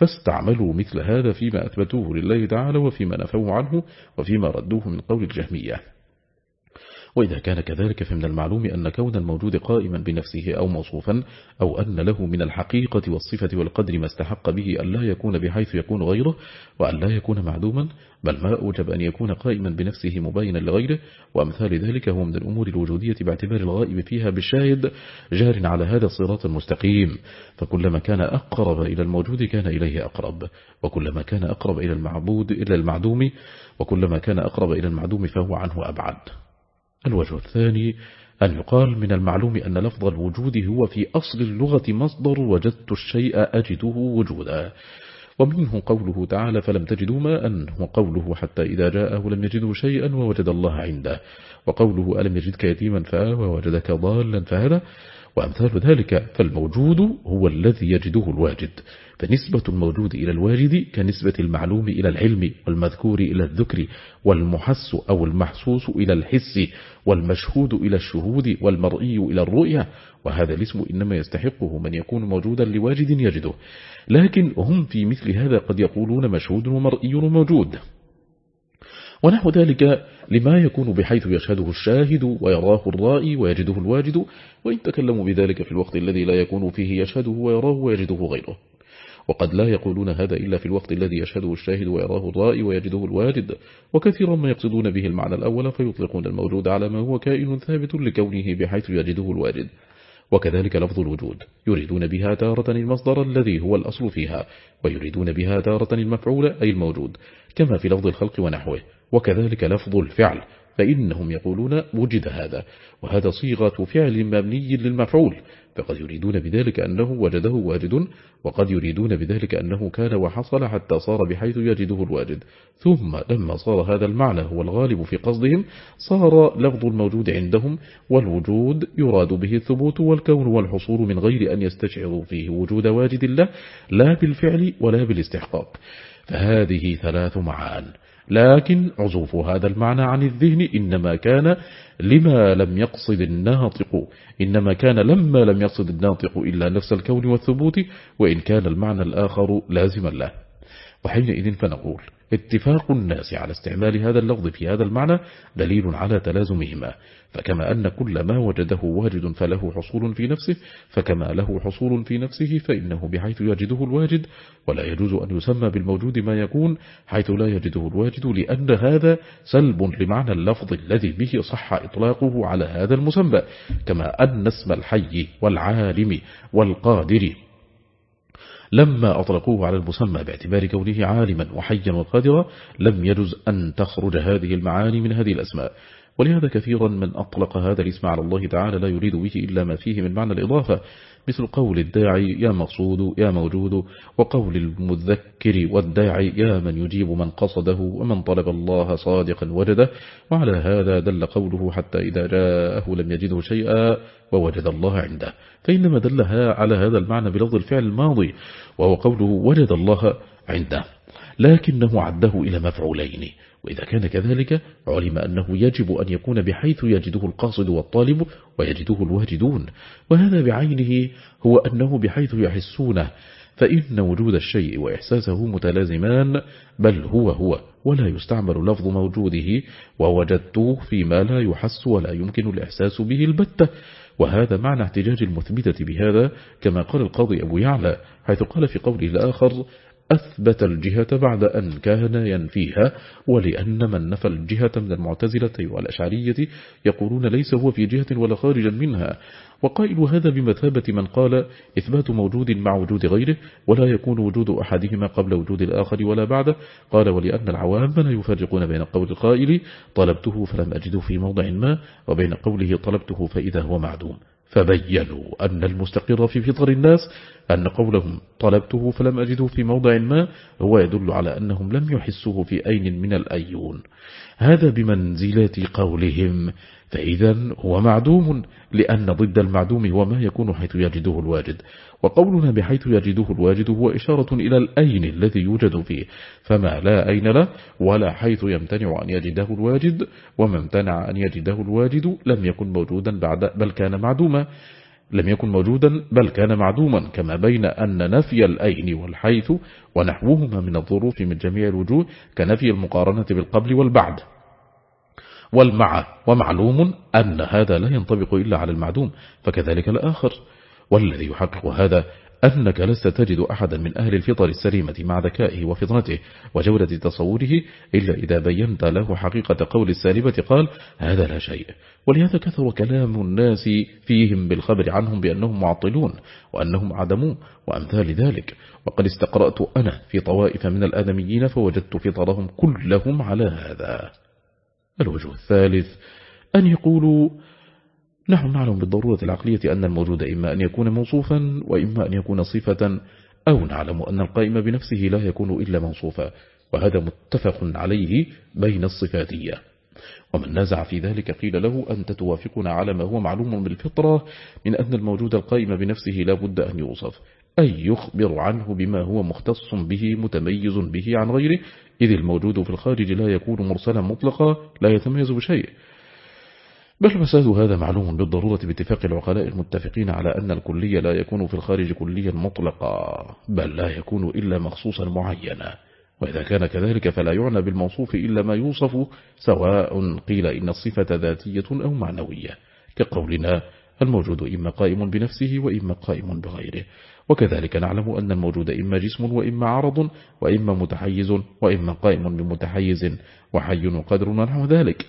فاستعملوا مثل هذا فيما أثبتوه لله تعالى وفيما نفوه عنه وفيما ردوه من قول الجهمية. وإذا كان كذلك فمن المعلوم أن كون الموجود قائما بنفسه أو موصوفا أو أن له من الحقيقة والصفة والقدر ما استحق به أن لا يكون بحيث يكون غيره وأن لا يكون معدوما بل ما أوجب أن يكون قائما بنفسه مباينا لغيره وأمثال ذلك هو من الأمور الوجودية باعتبار الغائب فيها بالشاهد جار على هذا الصراط المستقيم. فكلما كان أقرب إلى الموجود كان إليه أقرب وكلما كان أقرب إلى المعبود إلى المعدوم وكلما كان أقرب إلى المعدوم فهو عنه أبعد. الوجه الثاني أن يقال من المعلوم أن لفظ الوجود هو في أصل اللغة مصدر وجدت الشيء أجده وجودا. ومنه قوله تعالى فلم تجدوا ماء؟ وقوله حتى إذا جاءه لم يجدوا شيئا ووجد الله عنده. وقوله ألم يجدك يتيما فآوى ووجدك ضالا فهذا وأمثال ذلك فالموجود هو الذي يجده الواجد فنسبة الموجود إلى الواجد كنسبة المعلوم إلى العلم والمذكور إلى الذكر والمحس أو المحسوس إلى الحس والمشهود إلى الشهود والمرئي إلى الرؤية وهذا الاسم إنما يستحقه من يكون موجودا لواجد يجده. لكن هم في مثل هذا قد يقولون مشهود ومرئي وموجود. ونحو ذلك لما يكون بحيث يشهده الشاهد ويراه الرائي ويجده الواجد وإن تكلموا بذلك في الوقت الذي لا يكون فيه يشهده ويراه ويجده غيره. وقد لا يقولون هذا إلا في الوقت الذي يشهده الشاهد ويراه الرائي ويجده الواجد وكثيرا ما يقصدون به المعنى الأول فيطلقون الموجود على ما هو كائن ثابت لكونه بحيث يجده الواجد. وكذلك لفظ الوجود يريدون بها تارة المصدر الذي هو الأصل فيها ويريدون بها تارة المفعول أي الموجود كما في لفظ الخلق ونحوه. وكذلك لفظ الفعل فإنهم يقولون وجد هذا وهذا صيغة فعل مبني للمفعول فقد يريدون بذلك أنه وجده واجد وقد يريدون بذلك أنه كان وحصل حتى صار بحيث يجده الواجد. ثم لما صار هذا المعنى هو الغالب في قصدهم صار لفظ الموجود عندهم والوجود يراد به الثبوت والكون والحصول من غير أن يستشعروا فيه وجود واجد الله لا بالفعل ولا بالاستحقاق. فهذه ثلاث معان. لكن عزوف هذا المعنى عن الذهن إنما كان لما لم يقصد الناطق إنما كان لما لم يقصد الناطق إلا نفس الكون والثبوت وإن كان المعنى الآخر لازما له. وحينئذ فنقول اتفاق الناس على استعمال هذا اللفظ في هذا المعنى دليل على تلازمهما فكما أن كل ما وجده واجد فله حصول في نفسه فكما له حصول في نفسه فإنه بحيث يجده الواجد ولا يجوز أن يسمى بالموجود ما يكون حيث لا يجده الواجد لأن هذا سلب لمعنى اللفظ الذي به صح إطلاقه على هذا المسمى كما أن اسم الحي والعالم والقادر لما أطلقوه على المسمى باعتبار كونه عالما وحيا وقادرا لم يجز أن تخرج هذه المعاني من هذه الأسماء. ولهذا كثيرا من أطلق هذا الاسم على الله تعالى لا يريد به إلا ما فيه من معنى الإضافة. مثل قول الداعي يا مقصود يا موجود. وقول المذكر والداعي يا من يجيب من قصده ومن طلب الله صادقا وجده. وعلى هذا دل قوله حتى إذا جاءه لم يجده شيئا ووجد الله عنده. فإنما دلها على هذا المعنى بلفظ الفعل الماضي وهو قوله وجد الله عنده لكنه عده إلى مفعولين. وإذا كان كذلك علم أنه يجب أن يكون بحيث يجده القاصد والطالب ويجده الواجدون وهذا بعينه هو أنه بحيث يحسونه فإن وجود الشيء وإحساسه متلازمان بل هو هو ولا يستعمل لفظ موجوده ووجدته فيما لا يحس ولا يمكن الإحساس به البتة وهذا معنى احتجاج المثبتة بهذا كما قال القاضي أبو يعلى حيث قال في قوله الآخر أثبت الجهة بعد أن كان ينفيها ولأن من نفى الجهة من المعتزلة والأشعرية يقولون ليس هو في جهة ولا خارجا منها. وقائل هذا بمثابة من قال إثبات موجود مع وجود غيره ولا يكون وجود أحدهما قبل وجود الآخر ولا بعده. قال ولأن العوام لا يفرقون بين قول القائل طلبته فلم أجده في موضع ما وبين قوله طلبته فإذا هو معدوم. فبينوا أن المستقر في فطر الناس أن قولهم طلبته فلم أجده في موضع ما هو يدل على أنهم لم يحسوه في أين من الأيون. هذا بمنزلة قولهم. فإذا هو معدوم لأن ضد المعدوم هو ما يكون حيث يجده الواجد. وقولنا بحيث يجده الواجد هو إشارة إلى الأين الذي يوجد فيه فما لا أين له ولا حيث يمتنع أن يجده الواجد وما امتنع أن يجده الواجد لم يكن موجودا بعد بل كان معدوما لم يكن موجودا بل كان معدوما كما بين أن نفي الأين والحيث ونحوهما من الظروف من جميع الوجوه كنفي المقارنة بالقبل والبعد. والمع ومعلوم أن هذا لا ينطبق إلا على المعدوم فكذلك الآخر. والذي يحقق هذا أنك لست تجد أحدا من أهل الفطر السليمة مع ذكائه وفطنته وجودة تصوره إلا إذا بينت له حقيقة قول السالبة قال هذا لا شيء. ولهذا كثر كلام الناس فيهم بالخبر عنهم بأنهم معطلون وأنهم عدموا وأمثال ذلك. وقد استقرأت أنا في طوائف من الآدميين فوجدت فطرهم كلهم على هذا. الوجه الثالث أن يقولوا نحن نعلم بالضرورة العقلية أن الموجود إما أن يكون موصوفا وإما أن يكون صفة أو نعلم أن القائم بنفسه لا يكون إلا موصوفا وهذا متفق عليه بين الصفاتية. ومن نزع في ذلك قيل له أنت توافقنا على ما هو معلوم بالفطرة من أن الموجود القائم بنفسه لا بد أن يوصف أي يخبر عنه بما هو مختص به متميز به عن غيره إذ الموجود في الخارج لا يكون مرسلا مطلقا لا يتميز بشيء. بل فساد هذا معلوم بالضرورة باتفاق العقلاء المتفقين على أن الكلية لا يكون في الخارج كليا مطلقا بل لا يكون إلا مخصوصا معينا. وإذا كان كذلك فلا يعنى بالموصوف إلا ما يوصف سواء قيل إن الصفة ذاتية أو معنوية. كقولنا الموجود إما قائم بنفسه وإما قائم بغيره. وكذلك نعلم أن الموجود إما جسم وإما عرض وإما متحيز وإما قائم بمتحيز وحي وقدر ونحو ذلك.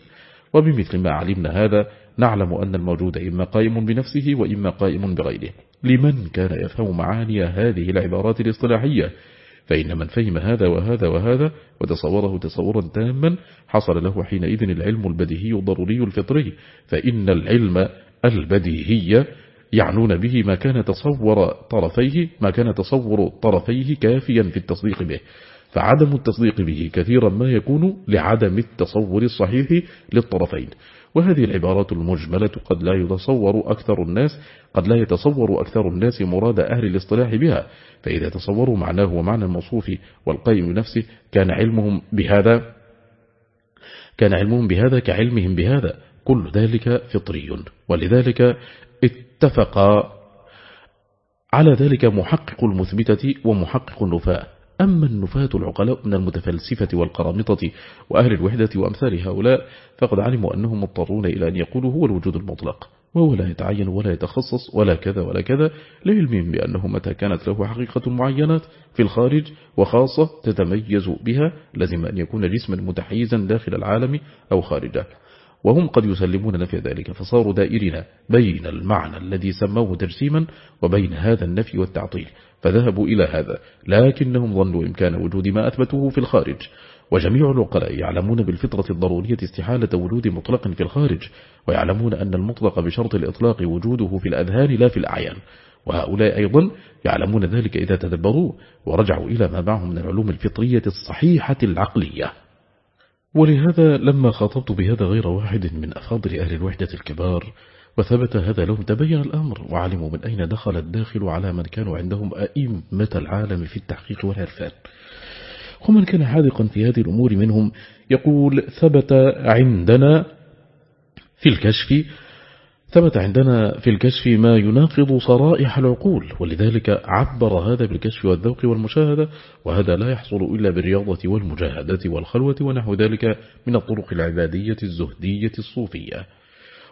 وبمثل ما علمنا هذا نعلم أن الموجود إما قائم بنفسه وإما قائم بغيره. لمن كان يفهم معاني هذه العبارات الاصطلاحية؟ فإن من فهم هذا وهذا وهذا وتصوره تصورا تاما حصل له حينئذ العلم البديهي الضروري الفطري. فإن العلم البديهي يعنون به ما كان تصور طرفيه ما كان تصور طرفيه كافيا في التصديق به. فعدم التصديق به كثيرا ما يكون لعدم التصور الصحيح للطرفين. وهذه العبارات المجملة قد لا يتصور أكثر الناس قد لا يتصور أكثر الناس مراد أهل الاصطلاح بها. فإذا تصوروا معناه ومعنى الموصوف والقيم نفسه كان علمهم بهذا كان علمهم بهذا كعلمهم بهذا. كل ذلك فطري. ولذلك اتفق على ذلك محقق المثبتة ومحقق النفاء. أما النفاة العقلاء من المتفلسفة والقرامطة وأهل الوحدة وأمثال هؤلاء فقد علموا أنهم مضطرون إلى أن يقولوا هو الوجود المطلق وهو لا يتعين ولا يتخصص ولا كذا ولا كذا لعلمهم بأنه متى كانت له حقيقة معينات في الخارج وخاصة تتميز بها لازم أن يكون جسما متحيزا داخل العالم أو خارجه. وهم قد يسلمون نفي ذلك فصاروا دائرين بين المعنى الذي سموه تجسيما وبين هذا النفي والتعطيل. فذهبوا إلى هذا لكنهم ظنوا إمكان وجود ما أثبتوه في الخارج. وجميع العقلاء يعلمون بالفطرة الضرورية استحالة وجود مطلق في الخارج ويعلمون أن المطلق بشرط الإطلاق وجوده في الأذهان لا في الأعيان وهؤلاء أيضا يعلمون ذلك إذا تدبروا ورجعوا إلى ما معهم من العلوم الفطرية الصحيحة العقلية. ولهذا لما خاطبت بهذا غير واحد من أفاضل أهل الوحدة الكبار وثبت هذا لهم تبين الأمر وعلموا من أين دخل الداخل على من كانوا عندهم أئمة العالم في التحقيق والعرفان. ومن كان حاذقا في هذه الأمور منهم يقول ثبت عندنا في الكشف ثبت عندنا في الكشف ما يناقض صرائح العقول ولذلك عبر هذا بالكشف والذوق والمشاهدة وهذا لا يحصل إلا بالرياضة والمجاهدة والخلوة ونحو ذلك من الطرق العبادية الزهدية الصوفية.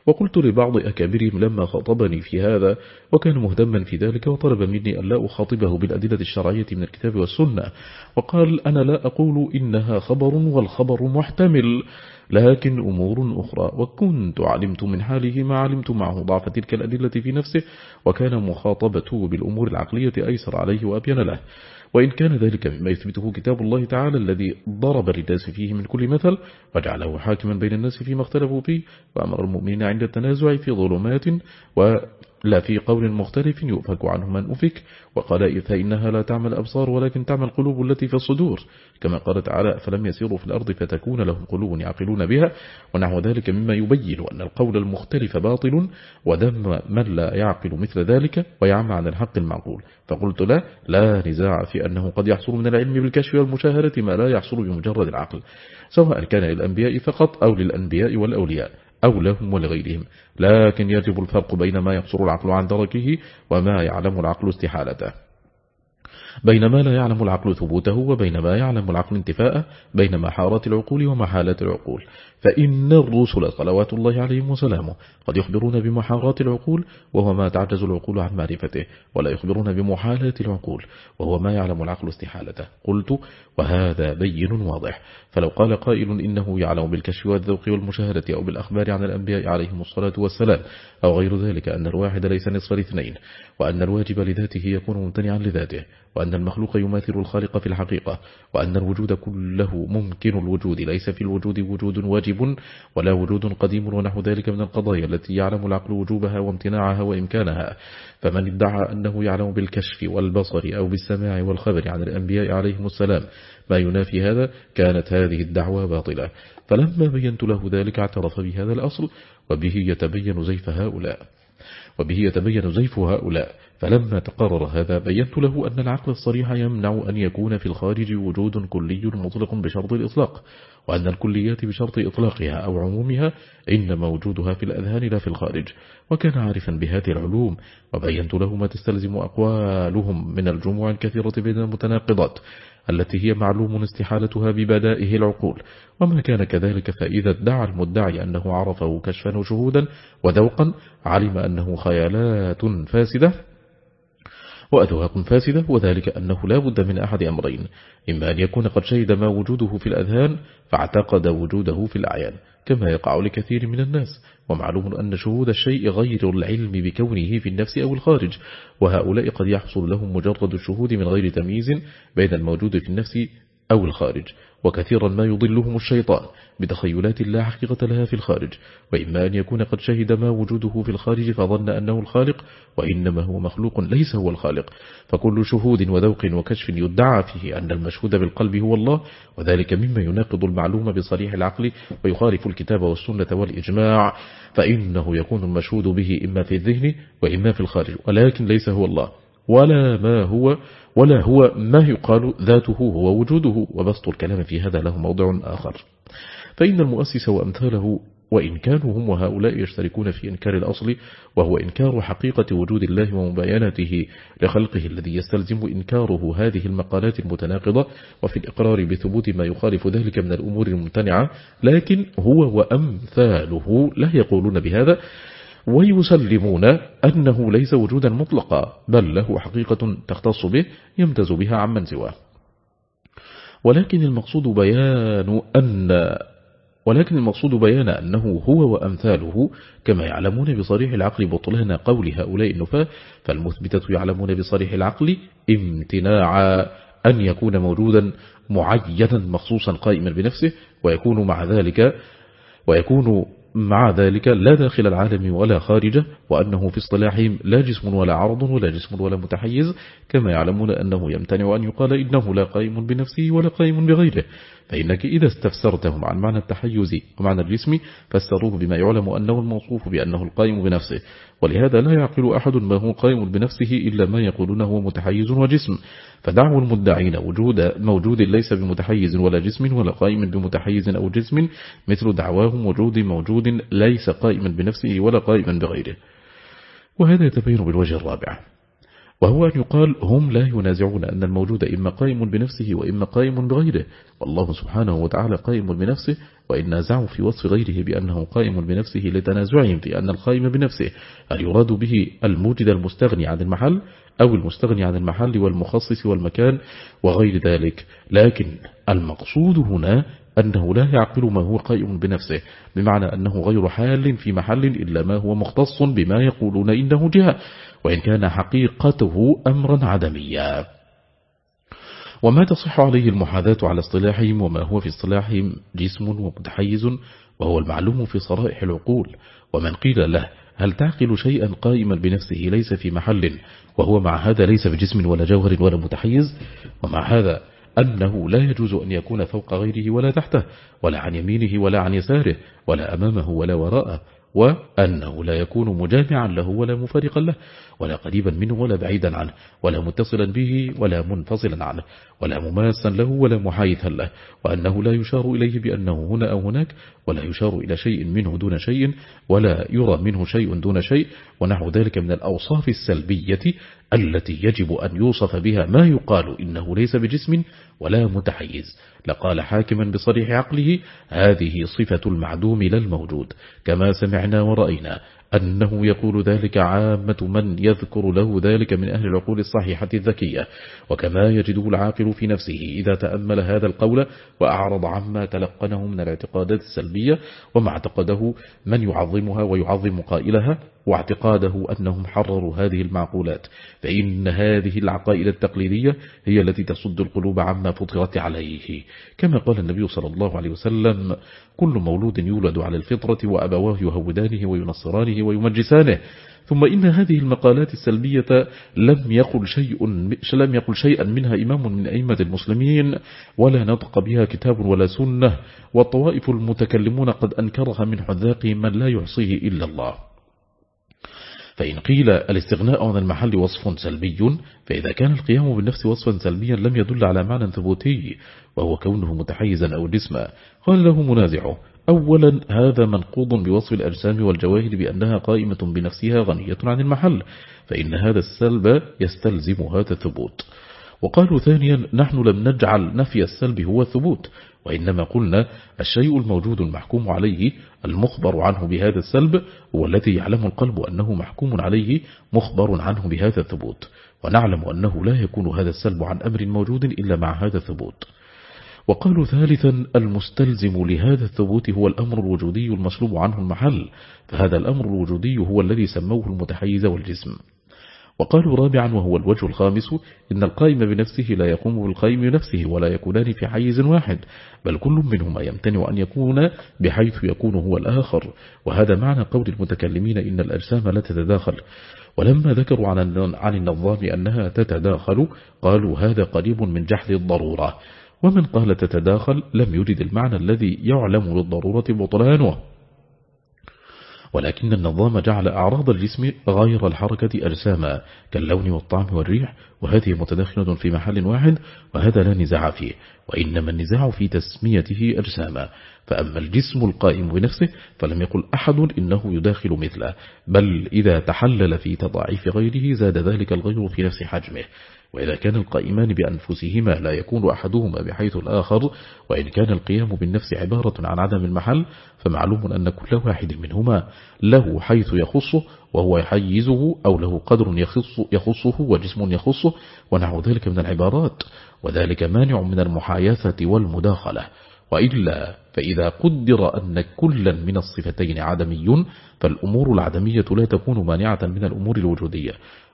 وقلت لبعض أكابرهم لما خاطبني في هذا وكان مهتما في ذلك وطلب مني أن لا أخاطبه بالأدلة الشرعية من الكتاب والسنة. وقال أنا لا أقول إنها خبر والخبر محتمل لكن أمور أخرى. وكنت علمت من حاله ما علمت معه ضعف تلك الأدلة في نفسه وكان مخاطبته بالأمور العقلية أيسر عليه وأبين له. وإن كان ذلك مما يثبته كتاب الله تعالى الذي ضرب للناس فيه من كل مثل وجعله حاكما بين الناس فيما اختلفوا فيه وأمر المؤمنين عند التنازع في ظلمات لا في قول مختلف يؤفك عنه من أفك وقال فإنها لا تعمل أبصار ولكن تعمل القلوب التي في الصدور. كما قال تعالى فلم يسيروا في الأرض فتكون لهم قلوب يعقلون بها ونحو ذلك مما يبين أن القول المختلف باطل ودم من لا يعقل مثل ذلك ويعمى عن الحق المعقول. فقلت لا لا نزاع في أنه قد يحصل من العلم بالكشف والمشاهدة ما لا يحصل بمجرد العقل سواء كان للأنبياء فقط أو للأنبياء والأولياء. أو لهم ولغيرهم. لكن يجب الفرق بين ما يقصر العقل عن دركه وما يعلم العقل استحالته. بين ما لا يعلم العقل ثبوته وبين ما يعلم العقل انتفاءه بين محارات العقول ومحالات العقول. فإن الرسل صلوات الله عليهم وسلامه قد يخبرون بمحارات العقول وهو ما تعجز العقول عن معرفته ولا يخبرون بمحالات العقول وهو ما يعلم العقل استحالته. قلت وهذا بين واضح. فلو قال قائل إنه يعلم بالكشف والذوق والمشاهدة أو بالأخبار عن الأنبياء عليهم الصلاة والسلام أو غير ذلك أن الواحد ليس نصف الاثنين وأن الواجب لذاته يكون ممتنعا لذاته وأن المخلوق يماثل الخالق في الحقيقة وأن الوجود كله ممكن الوجود ليس في الوجود وجود واجب. ولا وجود قديم ونحو ذلك من القضايا التي يعلم العقل وجوبها وامتناعها وإمكانها. فمن ادعى أنه يعلم بالكشف والبصر أو بالسماع والخبر عن الأنبياء عليهم السلام ما ينافي هذا كانت هذه الدعوة باطلة. فلما بينت له ذلك اعترف بهذا الأصل وبه يتبين زيف هؤلاء وبه يتبين زيف هؤلاء. فلما تقرر هذا بينت له أن العقل الصريح يمنع أن يكون في الخارج وجود كلي مطلق بشرط الإطلاق وأن الكليات بشرط إطلاقها أو عمومها إنما وجودها في الأذهان لا في الخارج. وكان عارفا بهذه العلوم وبينت له ما تستلزم أقوالهم من الجموع الكثيرة بين المتناقضات التي هي معلوم استحالتها ببدائه العقول. وما كان كذلك فإذا ادعى المدعي أنه عرفه كشفا وشهودا وذوقا علم أنه خيالات فاسدة وأذواق فاسدة وذلك أنه لا بد من أحد أمرين. إما أن يكون قد شهد ما وجوده في الأذهان فاعتقد وجوده في الأعيان كما يقع لكثير من الناس. ومعلوم أن شهود الشيء غير العلم بكونه في النفس أو الخارج. وهؤلاء قد يحصل لهم مجرد الشهود من غير تمييز بين الموجود في النفس أو الخارج وكثيرا ما يضلهم الشيطان بتخيلات لا حقيقة لها في الخارج وإما أن يكون قد شهد ما وجوده في الخارج فظن أنه الخالق وإنما هو مخلوق ليس هو الخالق. فكل شهود وذوق وكشف يدعى فيه أن المشهود بالقلب هو الله وذلك مما يناقض المعلومة بصريح العقل ويخالف الكتاب والسنة والإجماع. فإنه يكون المشهود به إما في الذهن وإما في الخارج ولكن ليس هو الله ولا ما هو ولا هو ما يقال ذاته هو وجوده وبسط الكلام في هذا له موضع آخر. فإن المؤسس وأمثاله وإن كانوا هم وهؤلاء يشتركون في إنكار الأصل وهو إنكار حقيقة وجود الله ومباينته لخلقه الذي يستلزم إنكاره هذه المقالات المتناقضة وفي الإقرار بثبوت ما يخالف ذلك من الأمور الممتنعة لكن هو وأمثاله لا يقولون بهذا. ويسلمون أنه ليس وجودا مطلقا بل له حقيقة تختص به يمتز بها عمن سواه. ولكن المقصود بيان أن ولكن المقصود بيان أنه هو وأمثاله كما يعلمون بصريح العقل بطلان قول هؤلاء النفاة فالمثبتة يعلمون بصريح العقل امتناع أن يكون موجودا معينا مخصوصا قائما بنفسه ويكون مع ذلك ويكون مع ذلك لا داخل العالم ولا خارجه وأنه في اصطلاحهم لا جسم ولا عرض ولا جسم ولا متحيز كما يعلمون أنه يمتنع أن يقال إنه لا قائم بنفسه ولا قائم بغيره. فإنك إذا استفسرتهم عن معنى التحيز ومعنى الجسم فسروه بما يعلم أنه الموصوف بأنه القائم بنفسه. ولهذا لا يعقل أحد ما هو قائم بنفسه إلا ما يقولونه هو متحيز وجسم. فدعوا المدعين وجود موجود ليس بمتحيز ولا جسم ولا قائم بمتحيز أو جسم مثل دعواهم وجود موجود ليس قائما بنفسه ولا قائما بغيره. وهذا يتبين بالوجه الرابع. وهو أن يقال هم لا ينازعون أن الموجود إما قائم بنفسه وإما قائم بغيره. والله سبحانه وتعالى قائم بنفسه وإن نازعوا في وصف غيره بأنه قائم بنفسه لتنازعهم في أن القائم بنفسه. هل يراد به الموجد المستغني عن المحل أو المستغني عن المحل والمخصص والمكان وغير ذلك؟ لكن المقصود هنا أنه لا يعقل ما هو قائم بنفسه بمعنى أنه غير حال في محل إلا ما هو مختص بما يقولون إنه جهة وإن كان حقيقته أمرا عدميا. وما تصح عليه المحاذاة على اصطلاحهم وما هو في اصطلاحهم جسم ومتحيز وهو المعلوم في صرائح العقول. ومن قيل له هل تعقل شيئا قائما بنفسه ليس في محل وهو مع هذا ليس بجسم ولا جوهر ولا متحيز؟ ومع هذا أنه لا يجوز أن يكون فوق غيره ولا تحته ولا عن يمينه ولا عن يساره ولا أمامه ولا وراءه. وأنه لا يكون مجامعا له ولا مفارقا له ولا قريبا منه ولا بعيدا عنه ولا متصلا به ولا منفصلا عنه ولا مماسا له ولا محايثا له وأنه لا يشار إليه بأنه هنا أو هناك ولا يشار إلى شيء منه دون شيء ولا يرى منه شيء دون شيء ونحو ذلك من الأوصاف السلبية التي يجب أن يوصف بها ما يقال إنه ليس بجسم ولا متحيز. لقال حاكما بصريح عقله هذه صفة المعدوم للموجود كما سمعنا ورأينا أنه يقول ذلك عامة من يذكر له ذلك من أهل العقول الصحيحة الذكية وكما يجده العاقل في نفسه إذا تأمل هذا القول وأعرض عما تلقنه من الاعتقادات السلبية وما اعتقده من يعظمها ويعظم قائلها واعتقاده أنهم حرروا هذه المعقولات فإن هذه العقائد التقليدية هي التي تصد القلوب عما فطرت عليه. كما قال النبي صلى الله عليه وسلم كل مولود يولد على الفطرة وأبواه يهودانه وينصرانه ويمجسانه ثم إن هذه المقالات السلبية لم يقل شيء لم يقل شيئا منها إمام من أئمة المسلمين ولا نطق بها كتاب ولا سنة والطوائف المتكلمون قد أنكرها من حذاقهم من لا يعصيه إلا الله. فإن قيل الاستغناء عن المحل وصف سلبي فإذا كان القيام بالنفس وصفا سلبيا لم يدل على معنى ثبوتي وهو كونه متحيزا أو جسما قال له منازعه أولا هذا منقوض بوصف الأجسام والجواهر بأنها قائمة بنفسها غنية عن المحل فإن هذا السلب يستلزم هذا الثبوت. وقالوا ثانيا نحن لم نجعل نفي السلب هو الثبوت وإنما قلنا الشيء الموجود المحكوم عليه المخبر عنه بهذا السلب هو الذي يعلم القلب أنه محكوم عليه مخبر عنه بهذا الثبوت. ونعلم أنه لا يكون هذا السلب عن أمر موجود إلا مع هذا الثبوت. وقالوا ثالثا المستلزم لهذا الثبوت هو الأمر الوجودي المسلوب عنه المحل. فهذا الأمر الوجودي هو الذي سموه المتحيز والجسم. وقالوا رابعا وهو الوجه الخامس إن القائم بنفسه لا يقوم بالقائم بنفسه ولا يكونان في حيز واحد بل كل منهما يمتنع أن يكون بحيث يكون هو الآخر. وهذا معنى قول المتكلمين إن الأجسام لا تتداخل. ولما ذكروا عن النظام أنها تتداخل قالوا هذا قريب من جحد الضرورة. ومن قال تتداخل لم يرد المعنى الذي يعلم بالضرورة بطلانه. ولكن النظام جعل أعراض الجسم غير الحركة أجساما كاللون والطعم والريح وهذه متداخلة في محل واحد وهذا لا نزاع فيه وإنما النزاع في تسميته أجساما. فأما الجسم القائم بنفسه فلم يقل أحد إنه يداخل مثله بل إذا تحلل في تضاعيف غيره زاد ذلك الغير في نفس حجمه. وإذا كان القائمان بأنفسهما لا يكون أحدهما بحيث الآخر وإن كان القيام بالنفس عبارة عن عدم المحل فمعلوم أن كل واحد منهما له حيث يخصه وهو يحيزه أو له قدر يخص يخصه وجسم يخصه ونحو ذلك من العبارات وذلك مانع من المحايثة والمداخلة. وإلا فإذا قدر أن كلا من الصفتين عدمي فالأمور العدمية لا تكون مانعة من الأمور الوجودية.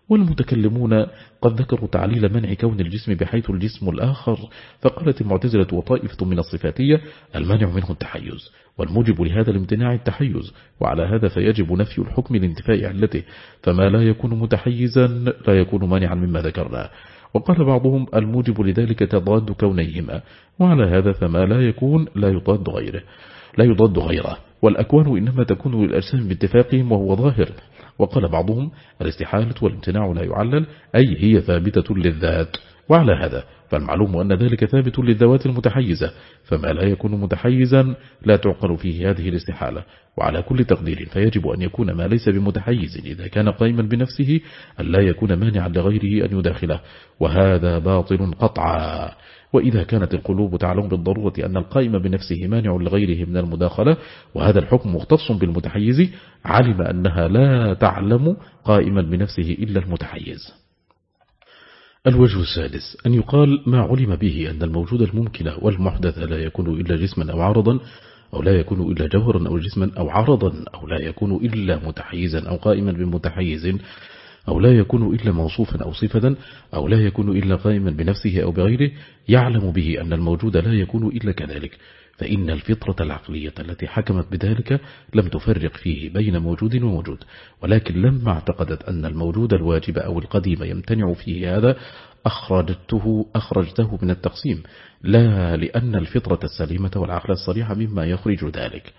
والمتكلمون قد ذكروا تعليل منع كون الجسم بحيث الجسم الآخر فقالت المعتزلة وطائفة من الصفاتية المانع منه التحيز والموجب لهذا الامتناع التحيز وعلى هذا فيجب نفي الحكم لانتفاء علته فما لا يكون متحيزا لا يكون مانعا مما ذكرنا. وقال بعضهم الموجب لذلك تضاد كونيهما وعلى هذا فما لا يكون لا يضاد غيره لا يضاد غيره والأكوان إنما تكون للأجسام باتفاقهم وهو ظاهر. وقال بعضهم الاستحالة والامتناع لا يعلل أي هي ثابتة للذات. وعلى هذا فالمعلوم أن ذلك ثابت للذوات المتحيزة فما لا يكون متحيزا لا تعقل فيه هذه الاستحالة. وعلى كل تقدير فيجب أن يكون ما ليس بمتحيز إذا كان قائما بنفسه أن لا يكون مانعا لغيره أن يداخله. وهذا باطل قطعا. وإذا كانت القلوب تعلم بالضرورة أن القائم بنفسه مانع لغيره من المداخلة وهذا الحكم مختص بالمتحيز علم أنها لا تعلم قائما بنفسه إلا المتحيز. الوجه السادس أن يقال ما علم به أن الموجود الممكن والمحدث لا يكون إلا جسما أو عرضا أو لا يكون إلا جوهرا أو جسما أو عرضا أو لا يكون إلا متحيزا أو قائما بمتحيز. أو لا يكون إلا موصوفا أو صفة أو لا يكون إلا قائما بنفسه أو بغيره يعلم به أن الموجود لا يكون إلا كذلك. فإن الفطرة العقلية التي حكمت بذلك لم تفرق فيه بين موجود وموجود. ولكن لما اعتقدت أن الموجود الواجب أو القديم يمتنع فيه هذا أخرجته, أخرجته من التقسيم. لا لأن الفطرة السليمة والعقل الصريح مما يخرج ذلك.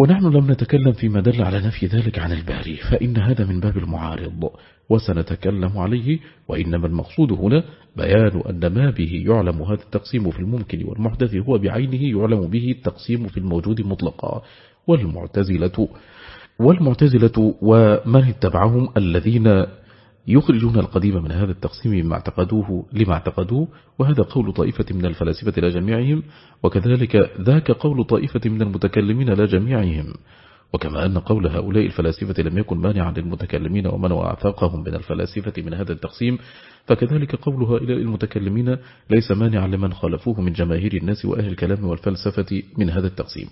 ونحن لم نتكلم فيما دل على نفي ذلك عن الباري فإن هذا من باب المعارض وسنتكلم عليه وإنما المقصود هنا بيان أن ما به يعلم هذا التقسيم في الممكن والمحدث هو بعينه يعلم به التقسيم في الموجود مطلقا. والمعتزلة والمعتزلة ومن اتبعهم الذين يخرجون القديم من هذا التقسيم مما اعتقدوه لما اعتقدوه وهذا قول طائفة من الفلاسفة لا جميعهم وكذلك ذاك قول طائفة من المتكلمين لا جميعهم. وكما أن قول هؤلاء الفلاسفة لم يكن مانعا للمتكلمين ومن وعثاقهم من الفلاسفة من هذا التقسيم فكذلك قول هؤلاء المتكلمين ليس مانعا لمن خالفوه من جماهير الناس وأهل الكلام والفلسفة من هذا التقسيم.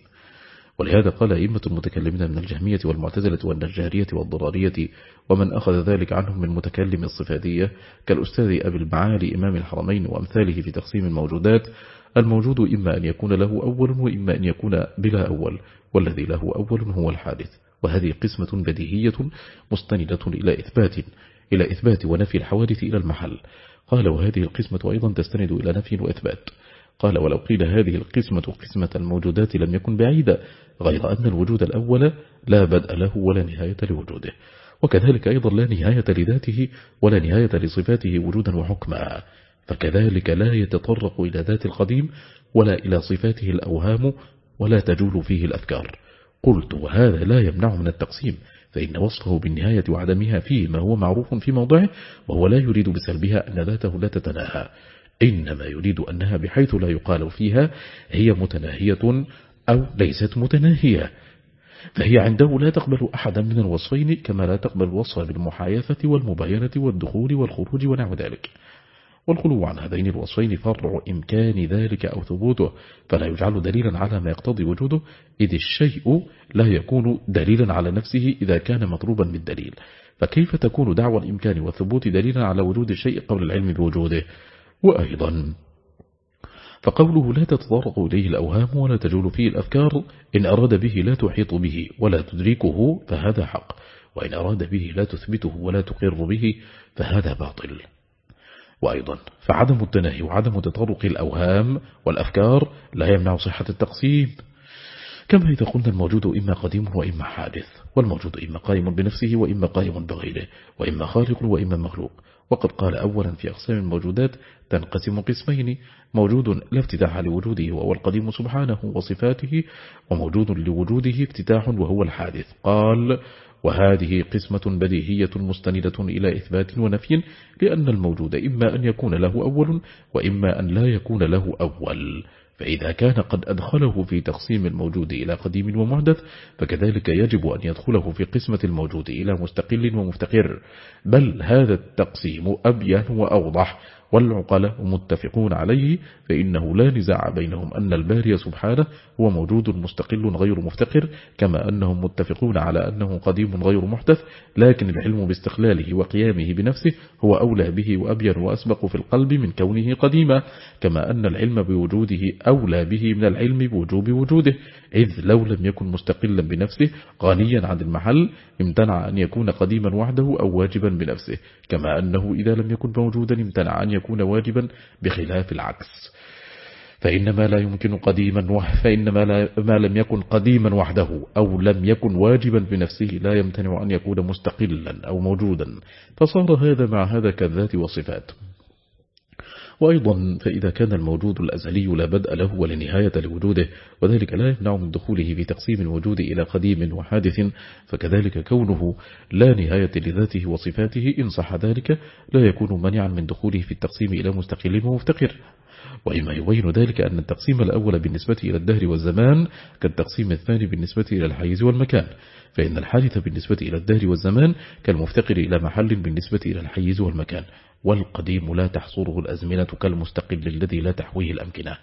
ولهذا قال أئمة المتكلمين من الجهمية والمعتزلة والنجارية والضرارية ومن أخذ ذلك عنهم من متكلم الصفاتية كالأستاذ أبي المعالي إمام الحرمين وأمثاله في تقسيم الموجودات الموجود إما أن يكون له أول وإما أن يكون بلا أول والذي له أول هو الحادث. وهذه قسمة بديهية مستندة إلى إثبات إلى إثبات ونفي الحوادث إلى المحل. قال وهذه القسمة أيضا تستند إلى نفي وإثبات. قال ولو قيل هذه القسمة قسمة الموجودات لم يكن بعيدة غير أن الوجود الأول لا بدء له ولا نهاية لوجوده. وكذلك أيضا لا نهاية لذاته ولا نهاية لصفاته وجودا وحكما. فكذلك لا يتطرق إلى ذات القديم ولا إلى صفاته الأوهام ولا تجول فيه الأفكار قلت وهذا لا يمنع من التقسيم فإن وصفه بالنهاية وعدمها فيه ما هو معروف في موضعه وهو لا يريد بسلبها أن ذاته لا تتناهى. إنما يريد أنها بحيث لا يقال فيها هي متناهية أو ليست متناهية فهي عنده لا تقبل أحدا من الوصفين كما لا تقبل الوصف بالمحايثة والمباينة والدخول والخروج ونحو ذلك. والخلو عن هذين الوصفين فرع إمكان ذلك أو ثبوته فلا يجعل دليلا على ما يقتضي وجوده إذ الشيء لا يكون دليلا على نفسه إذا كان مطلوبا بالدليل فكيف تكون دعوى الإمكان والثبوت دليلا على وجود الشيء قبل العلم بوجوده؟ وأيضا. فقوله لا تتطرق إليه الأوهام ولا تجول فيه الأفكار إن أراد به لا تحيط به ولا تدركه فهذا حق. وإن أراد به لا تثبته ولا تقر به فهذا باطل. وأيضا فعدم التناهي وعدم تطرق الأوهام والأفكار لا يمنع صحة التقسيم كما إذا قلنا الموجود إما قديم وإما حادث والموجود إما قائم بنفسه وإما قائم بغيره وإما خالق وإما مخلوق. وقد قال أولا في أقسام الموجودات تنقسم قسمين موجود لا افتتاح لوجوده وهو القديم سبحانه وصفاته وموجود لوجوده افتتاح وهو الحادث. قال وهذه قسمة بديهية مستندة إلى إثبات ونفي لأن الموجود إما أن يكون له أول وإما أن لا يكون له أول. فإذا كان قد أدخله في تقسيم الموجود إلى قديم ومحدث فكذلك يجب أن يدخله في قسمة الموجود إلى مستقل ومفتقر. بل هذا التقسيم أبين وأوضح والعقلاء متفقون عليه فإنه لا نزاع بينهم أن الباري سبحانه هو موجود مستقل غير مفتقر كما أنهم متفقون على أنه قديم غير محدث لكن العلم باستقلاله وقيامه بنفسه هو أولى به وأبين وأسبق في القلب من كونه قديما كما أن العلم بوجوده أولى به من العلم بوجوب وجوده إذ لو لم يكن مستقلا بنفسه غنيا عن المحل امتنع أن يكون قديما وحده أو واجبا بنفسه كما أنه إذا لم يكن موجودا امتنع أن يكون واجبا بخلاف العكس. فإن ما لا يمكن قديما وح فإن ما, لا ما لم يكن قديما وحده أو لم يكن واجبا بنفسه لا يمتنع أن يكون مستقلا أو موجودا. فصار هذا مع هذا كالذات والصفات. وأيضا فإذا كان الموجود الأزلي لا بدء له ولا نهاية لوجوده وذلك لا يمنع من دخوله في تقسيم الوجود إلى قديم وحادث فكذلك كونه لا نهاية لذاته وصفاته إن صح ذلك لا يكون منعا من دخوله في التقسيم إلى مستقل ومفتقر. وإما يبين ذلك أن التقسيم الأول بالنسبة إلى الدهر والزمان كالتقسيم الثاني بالنسبة إلى الحيز والمكان فإن الحادث بالنسبة إلى الدهر والزمان كالمفتقر إلى محل بالنسبة إلى الحيز والمكان والقديم لا تحصره الأزمنة كالمستقل الذي لا تحويه الأمكنة.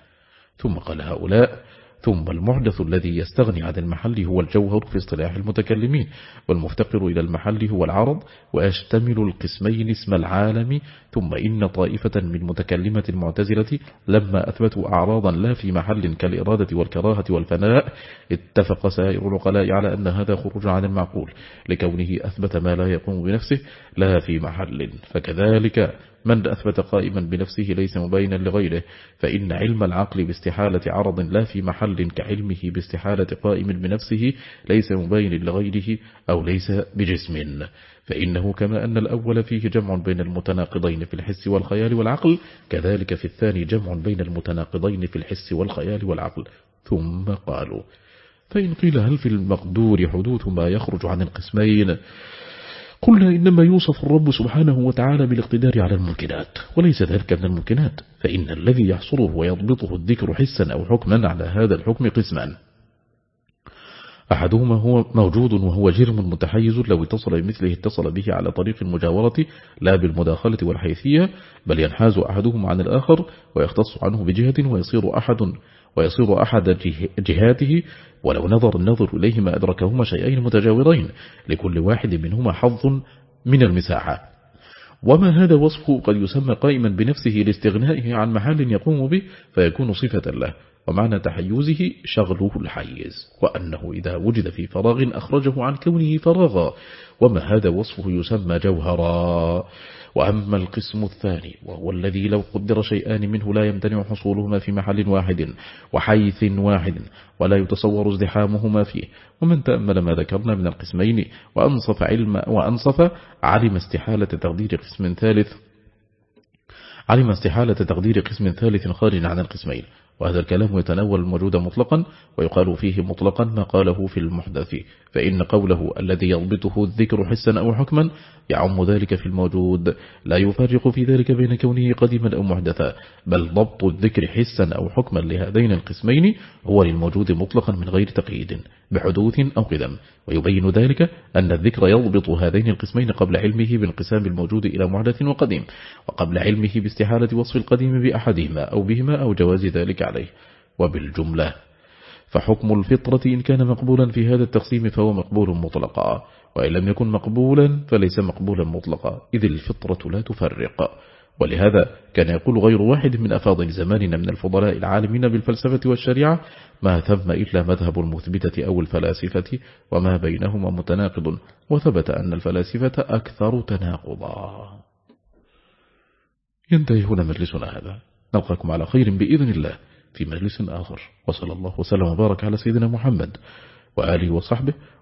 ثم قال هؤلاء ثم المحدث الذي يستغني عن المحل هو الجوهر في اصطلاح المتكلمين والمفتقر إلى المحل هو العرض ويشتمل القسمين اسم العالم ثم إن طائفة من متكلمة المعتزلة لما أثبتوا أعراضا لا في محل كالإرادة والكراهة والفناء اتفق سائر العقلاء على أن هذا خروج عن المعقول لكونه أثبت ما لا يقوم بنفسه لا في محل فكذلك من أثبت قائما بنفسه ليس مبينا لغيره فإن علم العقل باستحالة عرض لا في محل كعلمه باستحالة قائم بنفسه ليس مبين لغيره أو ليس بجسم. فإنه كما أن الأول فيه جمع بين المتناقضين في الحس والخيال والعقل كذلك في الثاني جمع بين المتناقضين في الحس والخيال والعقل. ثم قالوا فإن قيل هل في المقدور حدوث ما يخرج عن القسمين؟ قلنا إنما يوصف الرب سبحانه وتعالى بالاقتدار على الممكنات وليس ذلك من الممكنات فإن الذي يحصره ويضبطه الذكر حسا أو حكما على هذا الحكم قسمان أحدهما هو موجود وهو جرم متحيز لو اتصل بمثله اتصل به على طريق المجاورة لا بالمداخلة والحيثية بل ينحاز أحدهما عن الآخر ويختص عنه بجهة ويصير أحد ويصير أحد جهاته ولو نظر النظر إليهما أدركهما شيئين متجاورين لكل واحد منهما حظ من المساحة. وما هذا وصفه قد يسمى قائما بنفسه لاستغنائه عن محل يقوم به فيكون صفة له ومعنى تحيزه شغله الحيز وأنه إذا وجد في فراغ أخرجه عن كونه فراغا وما هذا وصفه يسمى جوهرا. وأما القسم الثاني وهو الذي لو قدر شيئان منه لا يمتنع حصولهما في محل واحد وحيث واحد ولا يتصور ازدحامهما فيه. ومن تأمل ما ذكرنا من القسمين وأنصف, علم وأنصف علم استحالة تقدير قسم ثالث علم استحالة تقدير قسم ثالث خارج عن القسمين. وهذا الكلام يتناول الموجود مطلقا ويقال فيه مطلقا ما قاله في المحدث. فإن قوله الذي يضبطه الذكر حسا أو حكما يعم ذلك في الموجود لا يفرق في ذلك بين كونه قديما أو محدثا بل ضبط الذكر حسا أو حكما لهذين القسمين هو للموجود مطلقا من غير تقييد بحدوث أو قدم. ويبين ذلك أن الذكر يضبط هذين القسمين قبل علمه بانقسام الموجود إلى محدث وقديم وقبل علمه باستحالة وصف القديم بأحدهما أو بهما أو جواز ذلك عليه. وبالجملة فحكم الفطرة إن كان مقبولا في هذا التقسيم فهو مقبول مطلقا. وإن لم يكن مقبولا فليس مقبولا مطلقا. إذ الفطرة لا تفرق. ولهذا كان يقول غير واحد من أفاضل زماننا من الفضلاء العالمين بالفلسفة والشريعة ما ثم إلا مذهب المثبتة أو الفلاسفة وما بينهما متناقض. وثبت أن الفلاسفة أكثر تناقضا. ينتهي هنا مجلسنا هذا. نلقاكم على خير بإذن الله في مجلس آخر. وصلى الله وسلم وبارك على سيدنا محمد وآله وصحبه.